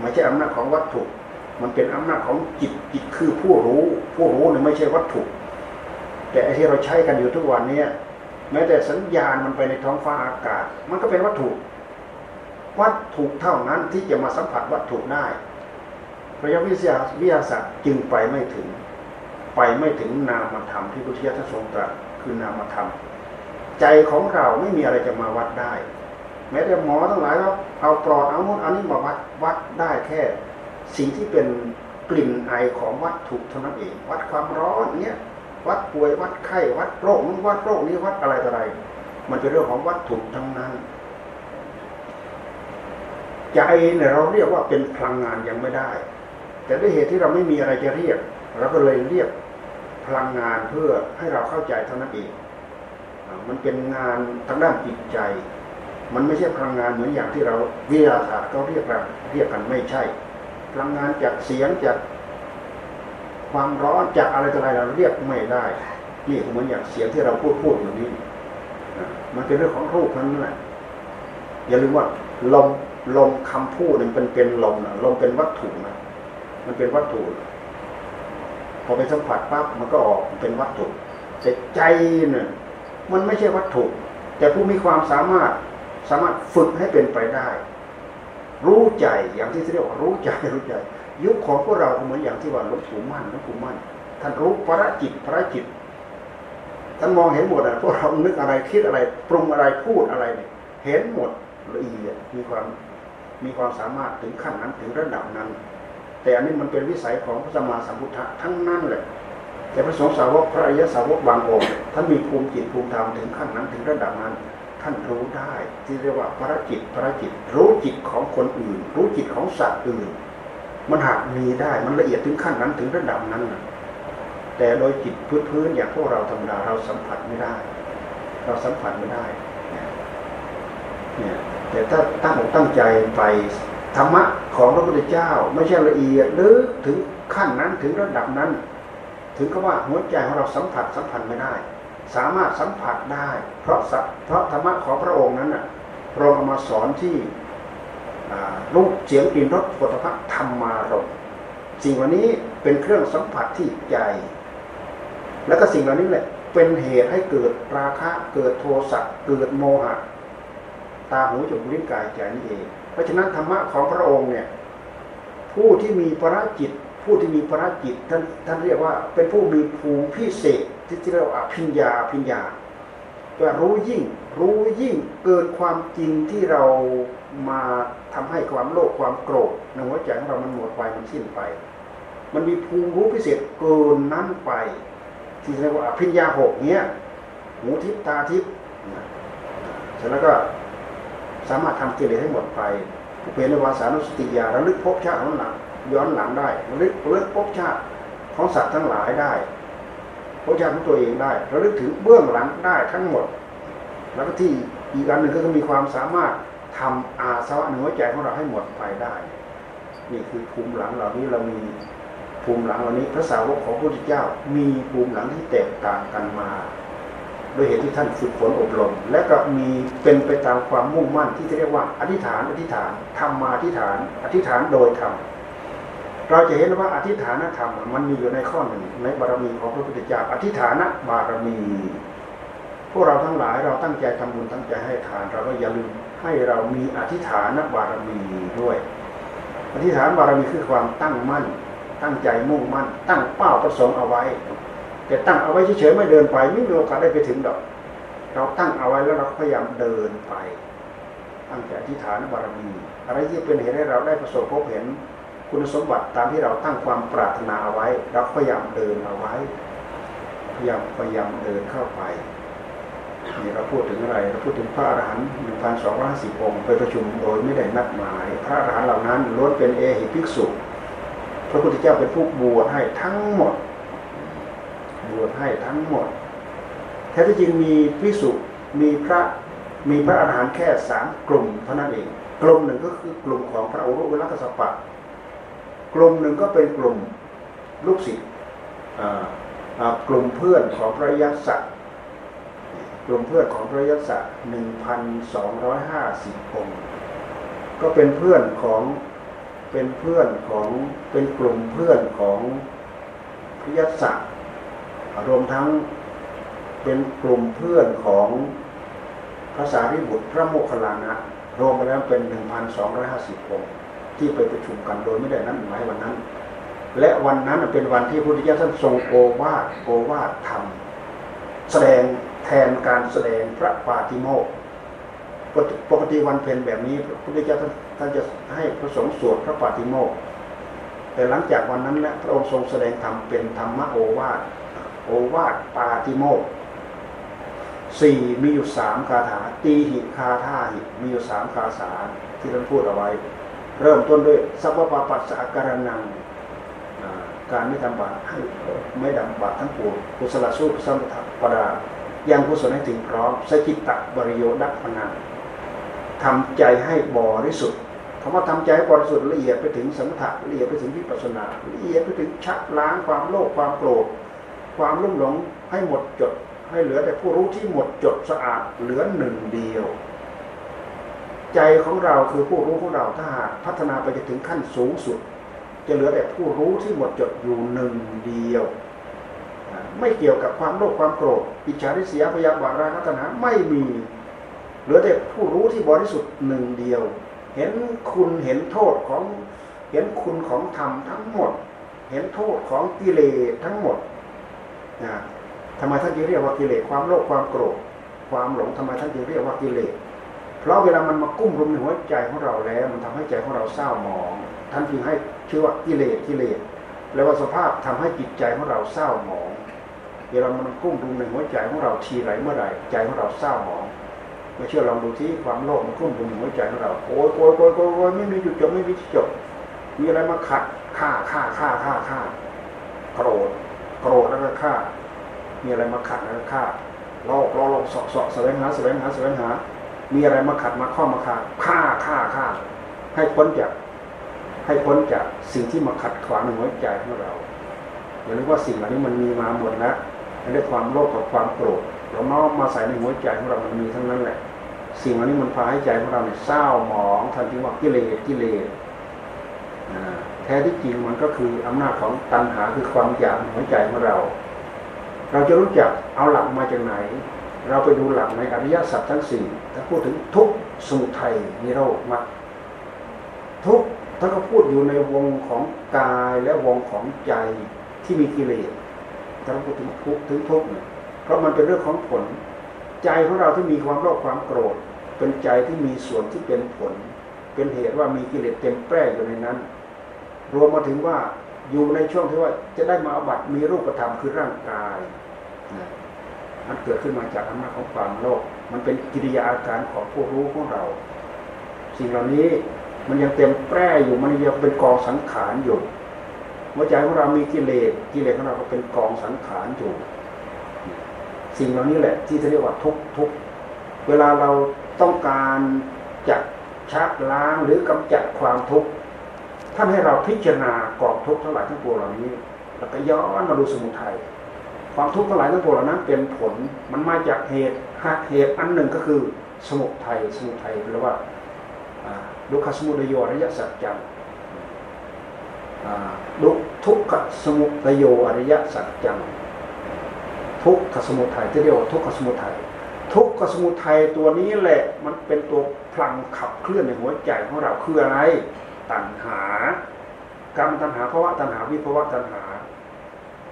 ไม่ใช่อำนาจของวัตถุ มันเป็นอำนาจของจิตจิตคือผู้รู้ ผู้รู้เนี่ยไม่ใช่วัตถุ แต่ไอที่เราใช้กันอยู่ทุกวันนี้แม้แต่สัญญาณมันไปในท้องฟ้าอากาศ มันก็เป็นวัตถุ วัตถุเท่านั้นที่จะมาสัมผัสวัตถุได้พระยาวิทยาวิทยาศาสตร์จึงไปไม่ถึง ไปไม่ถึงนามธรรมที่พุทธิยถาทรงตรัสคือนามธรรม ใจของเราไม่มีอะไรจะมาวัดได้ แม้แต่หมอทั้งหลายก็เอาปลอดเอาโน้นอันนี้มาวัดวัดได้แค่ สิ่งที่เป็นกลิ่นไอของวัตถุเท่านั้นเอง วัดความร้อนเนี้ยวัดป่วยวัดไข้วัดโรคนู้นวัดโรคนี้วัดอะไรต่ออะไร มันเป็นเรื่องของวัตถุทั้งนั้นใจเนี่ยเราเรียกว่าเป็นพลังงานยังไม่ได้ แต่ด้วยเหตุที่เราไม่มีอะไรจะเรียก เราก็เลยเรียกพลังงานเพื่อให้เราเข้าใจเท่านั้นเอง มันเป็นงานทางด้านจิตใจ มันไม่ใช่พลังงานเหมือนอย่างที่เราวิทยาศาสตร์เขาเรียกกันเรียกกันไม่ใช่ พลังงานจากเสียงจากความร้อนจากอะไรต่ออะไรเราเรียกไม่ได้นี่เหมือนอย่างเสียงที่เราพูดพูดอยู่นี้มันเป็นเรื่องของรูปนั้นแหละอย่าลืมว่าลมลมคำพูดมันเป็นเป็นลมนะลมเป็นวัตถุนะมันเป็นวัตถุพอไปสัมผัสปั๊บมันก็ออกเป็นวัตถุแต่ใจเนี่ย มันไม่ใช่วัตถุ แต่ผู้มีความสามารถสามารถฝึกให้เป็นไปได้ รู้ใจอย่างที่เรียกว่ารู้ใจรู้ใจ ยุคของพวกเราเหมือนอย่างที่ว่าหลวงปู่มั่นหลวงปู่มั่นท่านรู้พระจิตพระจิตท่านมองเห็นหมดอะพวกเรานึกอะไรคิดอะไร ปรุงอะไรพูดอะไรเนี่ยเห็นหมดละเอียดมีความมีความสามารถถึงขั้นนั้นถึงระดับนั้น แต่อันนี้มันเป็นวิสัยของพระสัมมาสัมพุทธะทั้งนั้นแหละแต่พระสงฆ์สาวกพระอริยสาวกบางองค์ ท่านมีภูมิจิตภูมิธรรมถึงขั้นนั้นถึงระดับนั้น ท่านรู้ได้ที่เรียกว่าพระจิตพระจิตรู้จิตของคนอื่น รู้จิตของสัตว์อื่น มันหากมีได้มันละเอียดถึงขั้นนั้นถึงระดับนั้นแต่โดยจิตพื้นๆอย่างพวกเราธรรมดาเราสัมผัสไม่ได้ เราสัมผัสไม่ได้เนี่ยแต่ถ้าตั้งอกตั้งใจไปธรรมะของพระพุทธเจ้า ไม่ใช่ละเอียดลึกถึงขั้นนั้นถึงระดับนั้น ถึงก็ว่าหัวใจของเราสัมผัสสัมพันธ์ไม่ได้ สามารถสัมผัสได้ เพราะเพราะธรรมะของพระองค์นั้นน่ะพระองค์มาสอนที่ลูกเสียงกลิ่นรสปุถะธรรมารมสิ่งเหล่านี้เป็นเครื่องสัมผัสที่ใจ แล้วก็สิ่งเหล่านี้แหละเป็นเหตุให้เกิดราคะเกิดโทสะเกิดโมหะ ตาหูจมูกลิ้นกายใจนี่เอง เพราะฉะนั้นธรรมะของพระองค์เนี่ยผู้ที่มีพระจิต ผู้ที่มีพระจิตท่านท่านเรียกว่าเป็นผู้มีภูมิพิเศษ ที่เรียกว่าอภิญญาอภิญญาก็รู้ยิ่ง รู้ยิ่งเกินความจริงที่เรามาทำให้ความโลภความโกรธในหัวใจของเรามันหมดไปมันสิ้นไป มันมีภูมิรู้พิเศษเกินนั้นไป ที่เรียกว่าอภิญญาหกเนี้ยหูทิพตาทิพเสร็จแล้วก็สามารถทำกิเลสให้หมดไปเป็นวาสานุสติญาระลึกภพชาติย้อนหลังย้อนหลังได้ระลึกระลึกภพชาติของสัตว์ทั้งหลายได้ ภพชาติของตัวเองได้ระลึกถึงเบื้องหลังได้ทั้งหมด แล้วก็ที่อีกอันหนึ่งก็คือมีความสามารถทำอาสวะในหัวใจของเราให้หมดไปได้ นี่คือภูมิหลังเหล่านี้เรามีภูมิหลังเหล่านี้ พระสาวกของพระพุทธเจ้า มีภูมิหลังที่แตกต่างกันมาโดยเหตุที่ท่านฝึกฝนอบรม และก็มีเป็นไปตามความมุ่งมั่นที่เรียกว่าอธิษฐานอธิษฐานทำมาอธิษฐาน อธิษฐานโดยธรรม เราจะเห็นว่าอธิฐานธรรมมันมีอยู่ในข้อหนึ่งในบารมีของพระพุทธเจ้าอธิฐานบารมี พวกเราทั้งหลายเราตั้งใจทำบุญตั้งใจให้ทาน เราก็อย่าลืมให้เรามีอธิฐานบารมีด้วย อธิฐานบารมีคือความตั้งมั่น ตั้งใจมุ่งมั่น ตั้งเป้าประสงค์เอาไว้ แต่ตั้งเอาไว้เฉยๆไม่เดินไปไม่มีโอกาสได้ไปถึงดอก เราตั้งเอาไว้แล้วเราพยายามเดินไปตั้งใจอธิฐานบารมีอะไรที่เป็นเหตุให้เราได้ประสบพบเห็น คุณสมบัติตามที่เราตั้งความปรารถนาเอาไว้เราพยายามเดินเอาไว้พยายามพยายามเดินเข้าไปนี่เราพูดถึงอะไรเราพูดถึงพระอรหันต์หนึ่งพันสองร้อยห้าสิบองค์ไปประชุมโดยไม่ได้นัดหมาย พระอรหันต์เหล่านั้นล้วนเป็นเอหิภิกษุ พระพุทธเจ้าเป็นผู้บวชให้ทั้งหมด บวชให้ทั้งหมดแท้ที่จริงมีภิกษุมีพระมีพระอรหันต์แค่สามกลุ่มเท่านั้นเอง กลุ่มหนึ่งก็คือกลุ่มของพระอุรุเวลกัสปะ กลุ่มหนึ่งก็เป็นกลุ่มลูกศิษย์กลุ่มเพื่อนของพระยักษ์กลุ่มเพื่อนของพระยศหนึ่งพันสองร้อยห้าสิบองค์ก็เป็นเพื่อนของเป็นเพื่อนของเป็นกลุ่มเพื่อนของพระยศรวมทั้งเป็นกลุ่มเพื่อนของพระสารีบุตรพระโมคคัลลานะรวมไปแล้วเป็นหนึ่งพันสองร้อยห้าสิบองค์ ที่ไปประชุมกันโดยไม่ได้นั้นหมายวันนั้น และวันนั้นเป็นวันที่พระพุทธเจ้าท่านทรงโอวาทโอวาทธรรม แสดงแทนการแสดงพระปาติโมกปกติวันเพ็ญแบบนี้พระพุทธเจ้าท่านจะให้พระสงฆ์สวดพระปาติโมกแต่หลังจากวันนั้นและพระองค์ทรงแสดงธรรมเป็นธรรมโอวาทโอวาทปาติโมกสี่มีอยู่สามคาถาตีหิคาท่าหิมีอยู่สามคาสาที่ท่านพูดเอาไว้ เริ่มต้นด้วยสัพพะปัสสะการนังการไม่ทำบาปให้ไม่ดำบาปทั้งปวงกุศลสู้สัมปทาปดายังกุศลให้ถึงพร้อมสกิตตบริโยดักพนังทำใจให้บริสุทธิ์คำว่าทำใจให้บริสุทธิ์ละเอียดไปถึงสมถะละเอียดไปถึงวิปัสสนาละเอียดไปถึงชักล้างความโลภความโกรธความรุ่มหลงให้หมดจด ให้เหลือแต่ผู้รู้ที่หมดจดสะอาดเหลือหนึ่งเดียว ใจของเราคือผู้รู้ของเราถ้าหากพัฒนาไปจะถึงขั้นสูงสุด จะเหลือแต่ผู้รู้ที่หมดจดอยู่หนึ่งเดียว ไม่เกี่ยวกับความโลภความโกรธอิจฉาริษยาพยาบาทราคะตัณหาไม่มีเหลือแต่ผู้รู้ที่บริสุทธิ์หนึ่งเดียว เห็นคุณเห็นโทษของเห็นคุณของธรรมทั้งหมด เห็นโทษของกิเลสทั้งหมดนะทำไมท่านจึงเรียกว่ากิเลสความโลภความโกรธความหลงทำไมท่านจึงเรียกว่ากิเลส เพราะเวลามันมากุ้มรุมในหัวใจของเราแล้ว มันทำให้ใจของเราเศร้าหมอง ท่านจึงให้ชื่อว่ากิเลสกิเลสแปลว่าสภาพทำให้จิตใจของเราเศร้าหมอง เวลามันกุ้งรุมในหัวใจของเราทีไรเมื่อไรใจของเราเศร้าหมองไม่เชื่อลองดูที่ความโลภมันกุ้งรุมในหัวใจของเราโอยโอยโอยโอยโอยไม่มีจุดจบไม่มีที่จบ มีอะไรมาขัดฆ่าฆ่าฆ่าฆ่าฆ่าโกรธโกรธแล้วก็ฆ่ามีอะไรมาขัดแล้วก็ฆ่าโลกโลกสอกสอกแสวงหาแสวงหาแสวงหา มีอะไรมาขัดมาข้อมาฆ่าฆ่าฆ่าฆ่าให้พ้นจาก ให้พ้นจากสิ่งที่มาขัดขวางในหัวใจของเราอย่าลืมว่าสิ่งเหล่านี้มันมีมาหมดแล้วเรียกความโลภกับความโกรธเราน้อมมาใส่ในหัวใจของเรามันมีทั้งนั้นแหละ สิ่งเหล่านี้มันพาให้ใจของเราเนี่ยเศร้าหมองทันทีว่ากิเลสกิเลสแท้ที่จริงมันก็คืออำนาจของตัณหาคือความอยากหัวใจของเรา เราจะรู้จักเอาหลักมาจากไหน เราไปดูหลักในอริยสัจทั้งสี่ถ้าพูดถึงทุกสมุทัยนิโรธมรรคทุกท่านก็พูดอยู่ในวงของกายและวงของใจที่มีกิเลสถ้าเราพูดถึงทุกถึงทุกเนี่ยเพราะมันเป็นเรื่องของผล ใจของเราที่มีความโลภความโกรธ เป็นใจที่มีส่วนที่เป็นผล เป็นเหตุว่ามีกิเลสเต็มแปร่อยู่ในนั้น รวมมาถึงว่าอยู่ในช่วงที่ว่าจะได้มาอบัตมีรูปธรรมคือร่างกาย มันเกิดขึ้นมาจากอำนาจของความโลภมันเป็นกิริยาอาการของผู้รู้ของเรา สิ่งเหล่านี้มันยังเต็มแปร่อยู่มันยังเป็นกองสังขารอยู่หัวใจของเรามีกิเลสกิเลสของเราก็เป็นกองสังขารอยู่ สิ่งเหล่านี้แหละที่เรียกว่าทุกทุกเวลาเราต้องการจะชักล้างหรือกำจัดความทุกข์ท่านให้เราพิจารณากองทุกข์ทั้งหลายทั้งปวงเหล่านี้ แล้วก็ย้อนมาดูสมุทัย ความทุกข์ทั้งหลายทั้งปวงเหล่านั้นเป็นผลมันมาจากเหตุหากเหตุอันหนึ่งก็คือสมุทัยสมุทัยแปลว่าดุขสมุทโยอริยสัจจังดุทุกขสมุทโยอริยสัจจังทุกขสมุทัยที่เรียกว่าทุกขสมุทัยทุกขสมุทัยตัวนี้แหละมันเป็นตัวพลังขับเคลื่อนในหัวใจของเราคืออะไร ตัณหากรรมตัณหาภาวะตัณหาวิภาวะตัณหา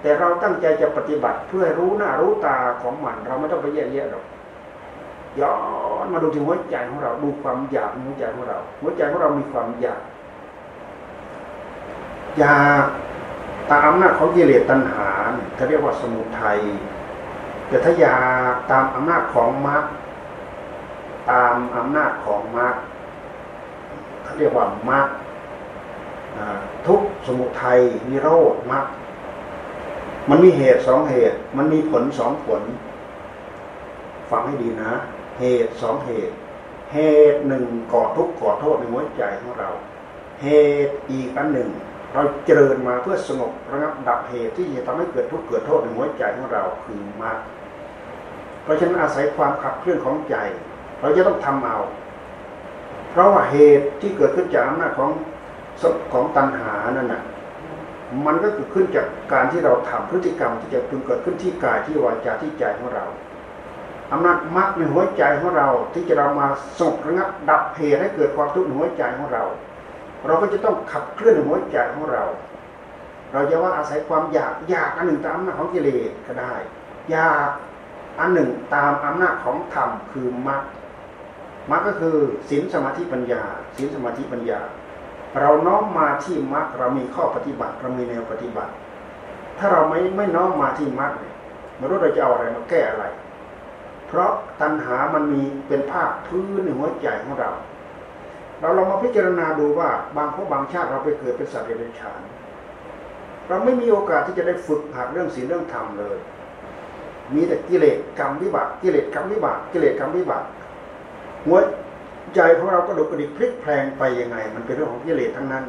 แต่เราตั้งใจจะปฏิบัติเพื่อรู้หน้ารู้ตาของมัน เราไม่ต้องไปแยกแยะหรอกย้อนมาดูที่หัวใจของเราดูความอยากในหัวใจของเรา หัวใจของเรามีความอยากอยากตามอำนาจของกิเลสตัณหาเขาเรียกว่าสมุทัยแต่ถ้าอยากตามอำนาจของมรรคตามอำนาจของมรรคเขาเรียกว่ามรรคทุกสมุทัยนิโรธมรรค มันมีเหตุสองเหตุ มันมีผลสองผล ฟังให้ดีนะ เหตุสองเหตุ เหตุหนึ่งก่อทุกข์ก่อโทษในหัวใจของเรา เหตุอีกอันหนึ่ง เราเจริญมาเพื่อสงบระงับดับเหตุที่จะทำให้เกิดทุกข์เกิดโทษในหัวใจของเราคือมรรคเพราะฉะนั้นอาศัยความขับเคลื่อนของใจ เราจะต้องทำเอา เพราะว่าเหตุที่เกิดขึ้นจากอำนาจของของตัณหานั่นน่ะ มันก็เกิดขึ้นจากการที่เราทำพฤติกรรมที่จะพึงเกิดขึ้นที่กายที่วาจาที่ใจของเราอำนาจมรรคในหัวใจของเราที่จะเรามาสงบระงับดับเหตุให้เกิดความทุกข์ในหัวใจของเรา เราก็จะต้องขับเคลื่อนในหัวใจของเรา เราจะว่าอาศัยความอยากอยากอันหนึ่งตามอำนาจของกิเลสก็ได้ อยากอันหนึ่งตามอำนาจของธรรมคือมรรคมรรคก็คือศีลสมาธิปัญญาศีลสมาธิปัญญา เราน้อมมาที่มรรคเรามีข้อปฏิบัติเรามีแนวปฏิบัติ ถ้าเราไม่ไม่น้อมมาที่มรรคเนี่ยไม่รู้เราจะเอาอะไรมาแก้อะไร เพราะตัณหามันมีเป็นภาคพื้นในหัวใจของเรา เราลองมาพิจารณาดูว่าบางพวกบางชาติเราไปเกิดเป็นสัตว์เดรัจฉาน เราไม่มีโอกาสที่จะได้ฝึกหัดเรื่องศีลเรื่องธรรมเลย มีแต่กิเลสกรรมวิบากกิเลสกรรมวิบากกิเลสกรรมวิบากหัว ใจของเราก็ดุกระดิกพลิกแพลงไปยังไง มันเป็นเรื่องของกิเลสทั้งนั้น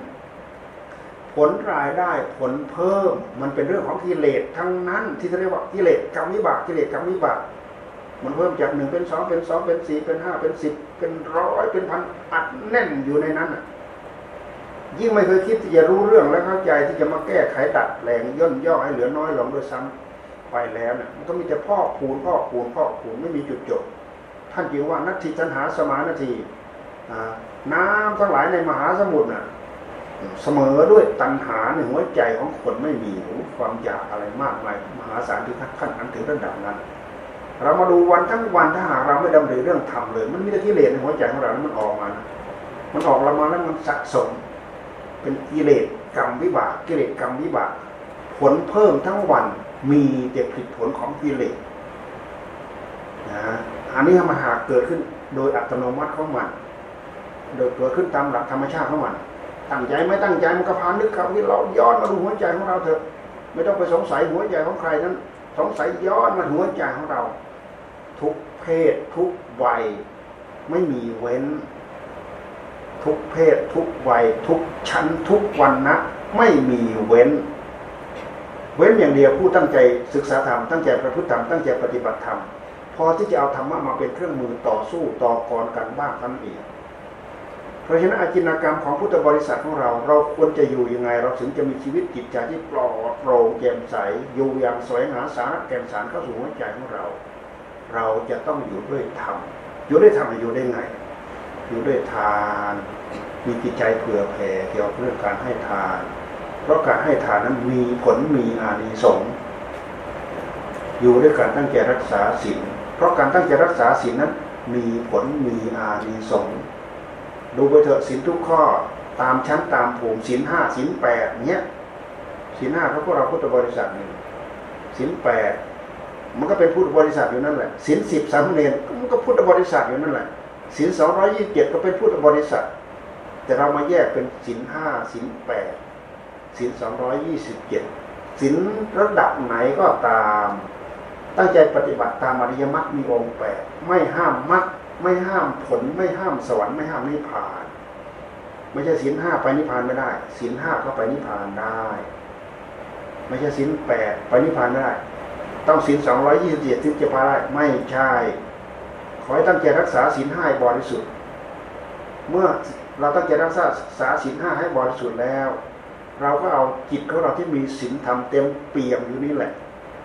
ผลรายได้ผลเพิ่ม มันเป็นเรื่องของกิเลสทั้งนั้น ที่เรียกว่ากิเลสกรรมวิบากกิเลสกรรมวิบากมันเพิ่มจากหนึ่งเป็นสองเป็นสองเป็นสี่เป็นห้าเป็นสิบเป็นร้อยเป็นพันอัดแน่นอยู่ในนั้นอะยิ่งไม่เคยคิดที่จะรู้เรื่องและเข้าใจที่จะมาแก้ไขดัดแปลงย่นย่อให้เหลือน้อยลงด้วยซ้ำไปแล้วเนี่ยมันก็มีแต่พ่อคูณพ่อคูณพ่อคูณไม่มีจุดจบ ท่านจึงว่านัตถิตันหาสมานาทีน้ำทั้งหลายในมหาสมุทรน่ะเสมอด้วยตัณหาในหัวใจของคนไม่มีความอยากอะไรมากมายมหาศาลที่ขั้นอันถึงระดับนั้น เรามาดูวันทั้งวันถ้าหากเราไม่ดำริเรื่องธรรมเลย มันมีแต่กิเลสในหัวใจของเราแล้วมันออกมามันออกเรามาแล้วมันสะสม เป็นกิเลสกรรมวิบากกิเลสกรรมวิบากผลเพิ่มทั้งวันมีแต่ผลผลของกิเลสนะ อันนี้มาหาเกิดขึ้นโดยอัตโนมัติของมัน โดยเกิดขึ้นตามหลักธรรมชาติของมัน ตั้งใจไม่ตั้งใจมันก็พานึกครับที่เราย้อนมาดูหัวใจของเราเถอะ ไม่ต้องไปสงสัยหัวใจของใครนั้น สงสัยย้อนมาหัวใจของเรา ทุกเพศทุกวัย ไม่มีเว้น ทุกเพศ ทุกวัย ทุกชั้นทุกวันนะไม่มีเว้น เว้นอย่างเดียวผู้ตั้งใจศึกษาธรรมตั้งใจประพฤติธรรมตั้งใจปฏิบัติธรรม พอที่จะเอาธรรมะมาเป็นเครื่องมือต่อสู้ต่อกรกันบ้างทั้งเองเพราะฉะนั้นอาจินกรรมของพุทธบริษัทของเรา เราควรจะอยู่ยังไง เราถึงจะมีชีวิตจิตใจที่ปลอดโปร่งแจ่มใสอยู่อย่างสวยงามสาระแก่นสารเข้าสู่หัวใจของเรา เราจะต้องอยู่ด้วยธรรมอยู่ด้วยธรรมอยู่ได้ไง อยู่ด้วยทาน มีจิตใจเผื่อแผ่เกี่ยวกับเรื่องการให้ทาน เพราะการให้ทานนั้นมีผลมีอานิสงส์อยู่ด้วยการตั้งใจรักษาศีล ราะการตั้งใจรักษาศีลนั้น มีผลมีอานิสงส์ดูไปเถอะศีลทุกข้อตามชั้นตามภูมิศีลห้าศีลแปดเนี้ยศีลห้าพระพวกเราพุทธบริษัทนี่ศีลแปดมันก็เป็นพุทธบริษัทอยู่นั่นแหละศีลสิบสามเณรมันก็พุทธบริษัทอยู่นั่นแหละศีลสองร้อยี่สิบเจ็ดก็เป็นพุทธบริษัท แต่เรามาแยกเป็นศีลห้าศีลแปดศีลสองร้อยยี่สิบเจ็ดศีลระดับไหนก็ตาม ตั้งใจปฏิบัติตามอริยมรรคมีองค์แปดไม่ห้ามมรรคไม่ห้ามผลไม่ห้ามสวรรค์ไม่ห้ามนิพพาน ไม่ใช่ศีลห้าไปนิพพานไม่ได้ศีลห้าก็ไปนิพพานได้ ไม่ใช่ศีลแปดไปนิพพานไม่ได้ ต้องศีลสองร้อยยี่สิบเจ็ดถึงจะพาได้ไม่ใช่ ขอให้ตั้งใจรักษาศีลห้าบริสุทธิ์ เมื่อเราตั้งใจรักษาศีลห้าให้บริสุทธิ์แล้ว เราก็เอาจิตของเราที่มีศีลธรรมเต็มเปี่ยมอยู่นี่แหละ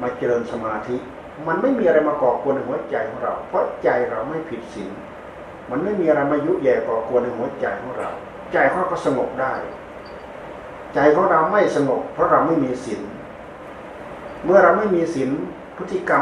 มาเจริญสมาธิ มันไม่มีอะไรมาก่อกวนในหัวใจของเรา เพราะใจเราไม่ผิดศีลมันไม่มีอะไรมายุแย่ก่อกวนในหัวใจของเรา ใจของเราก็สงบได้ ใจของเราไม่สงบ เพราะเราไม่มีศีลเมื่อเราไม่มีศีลพฤติกรรม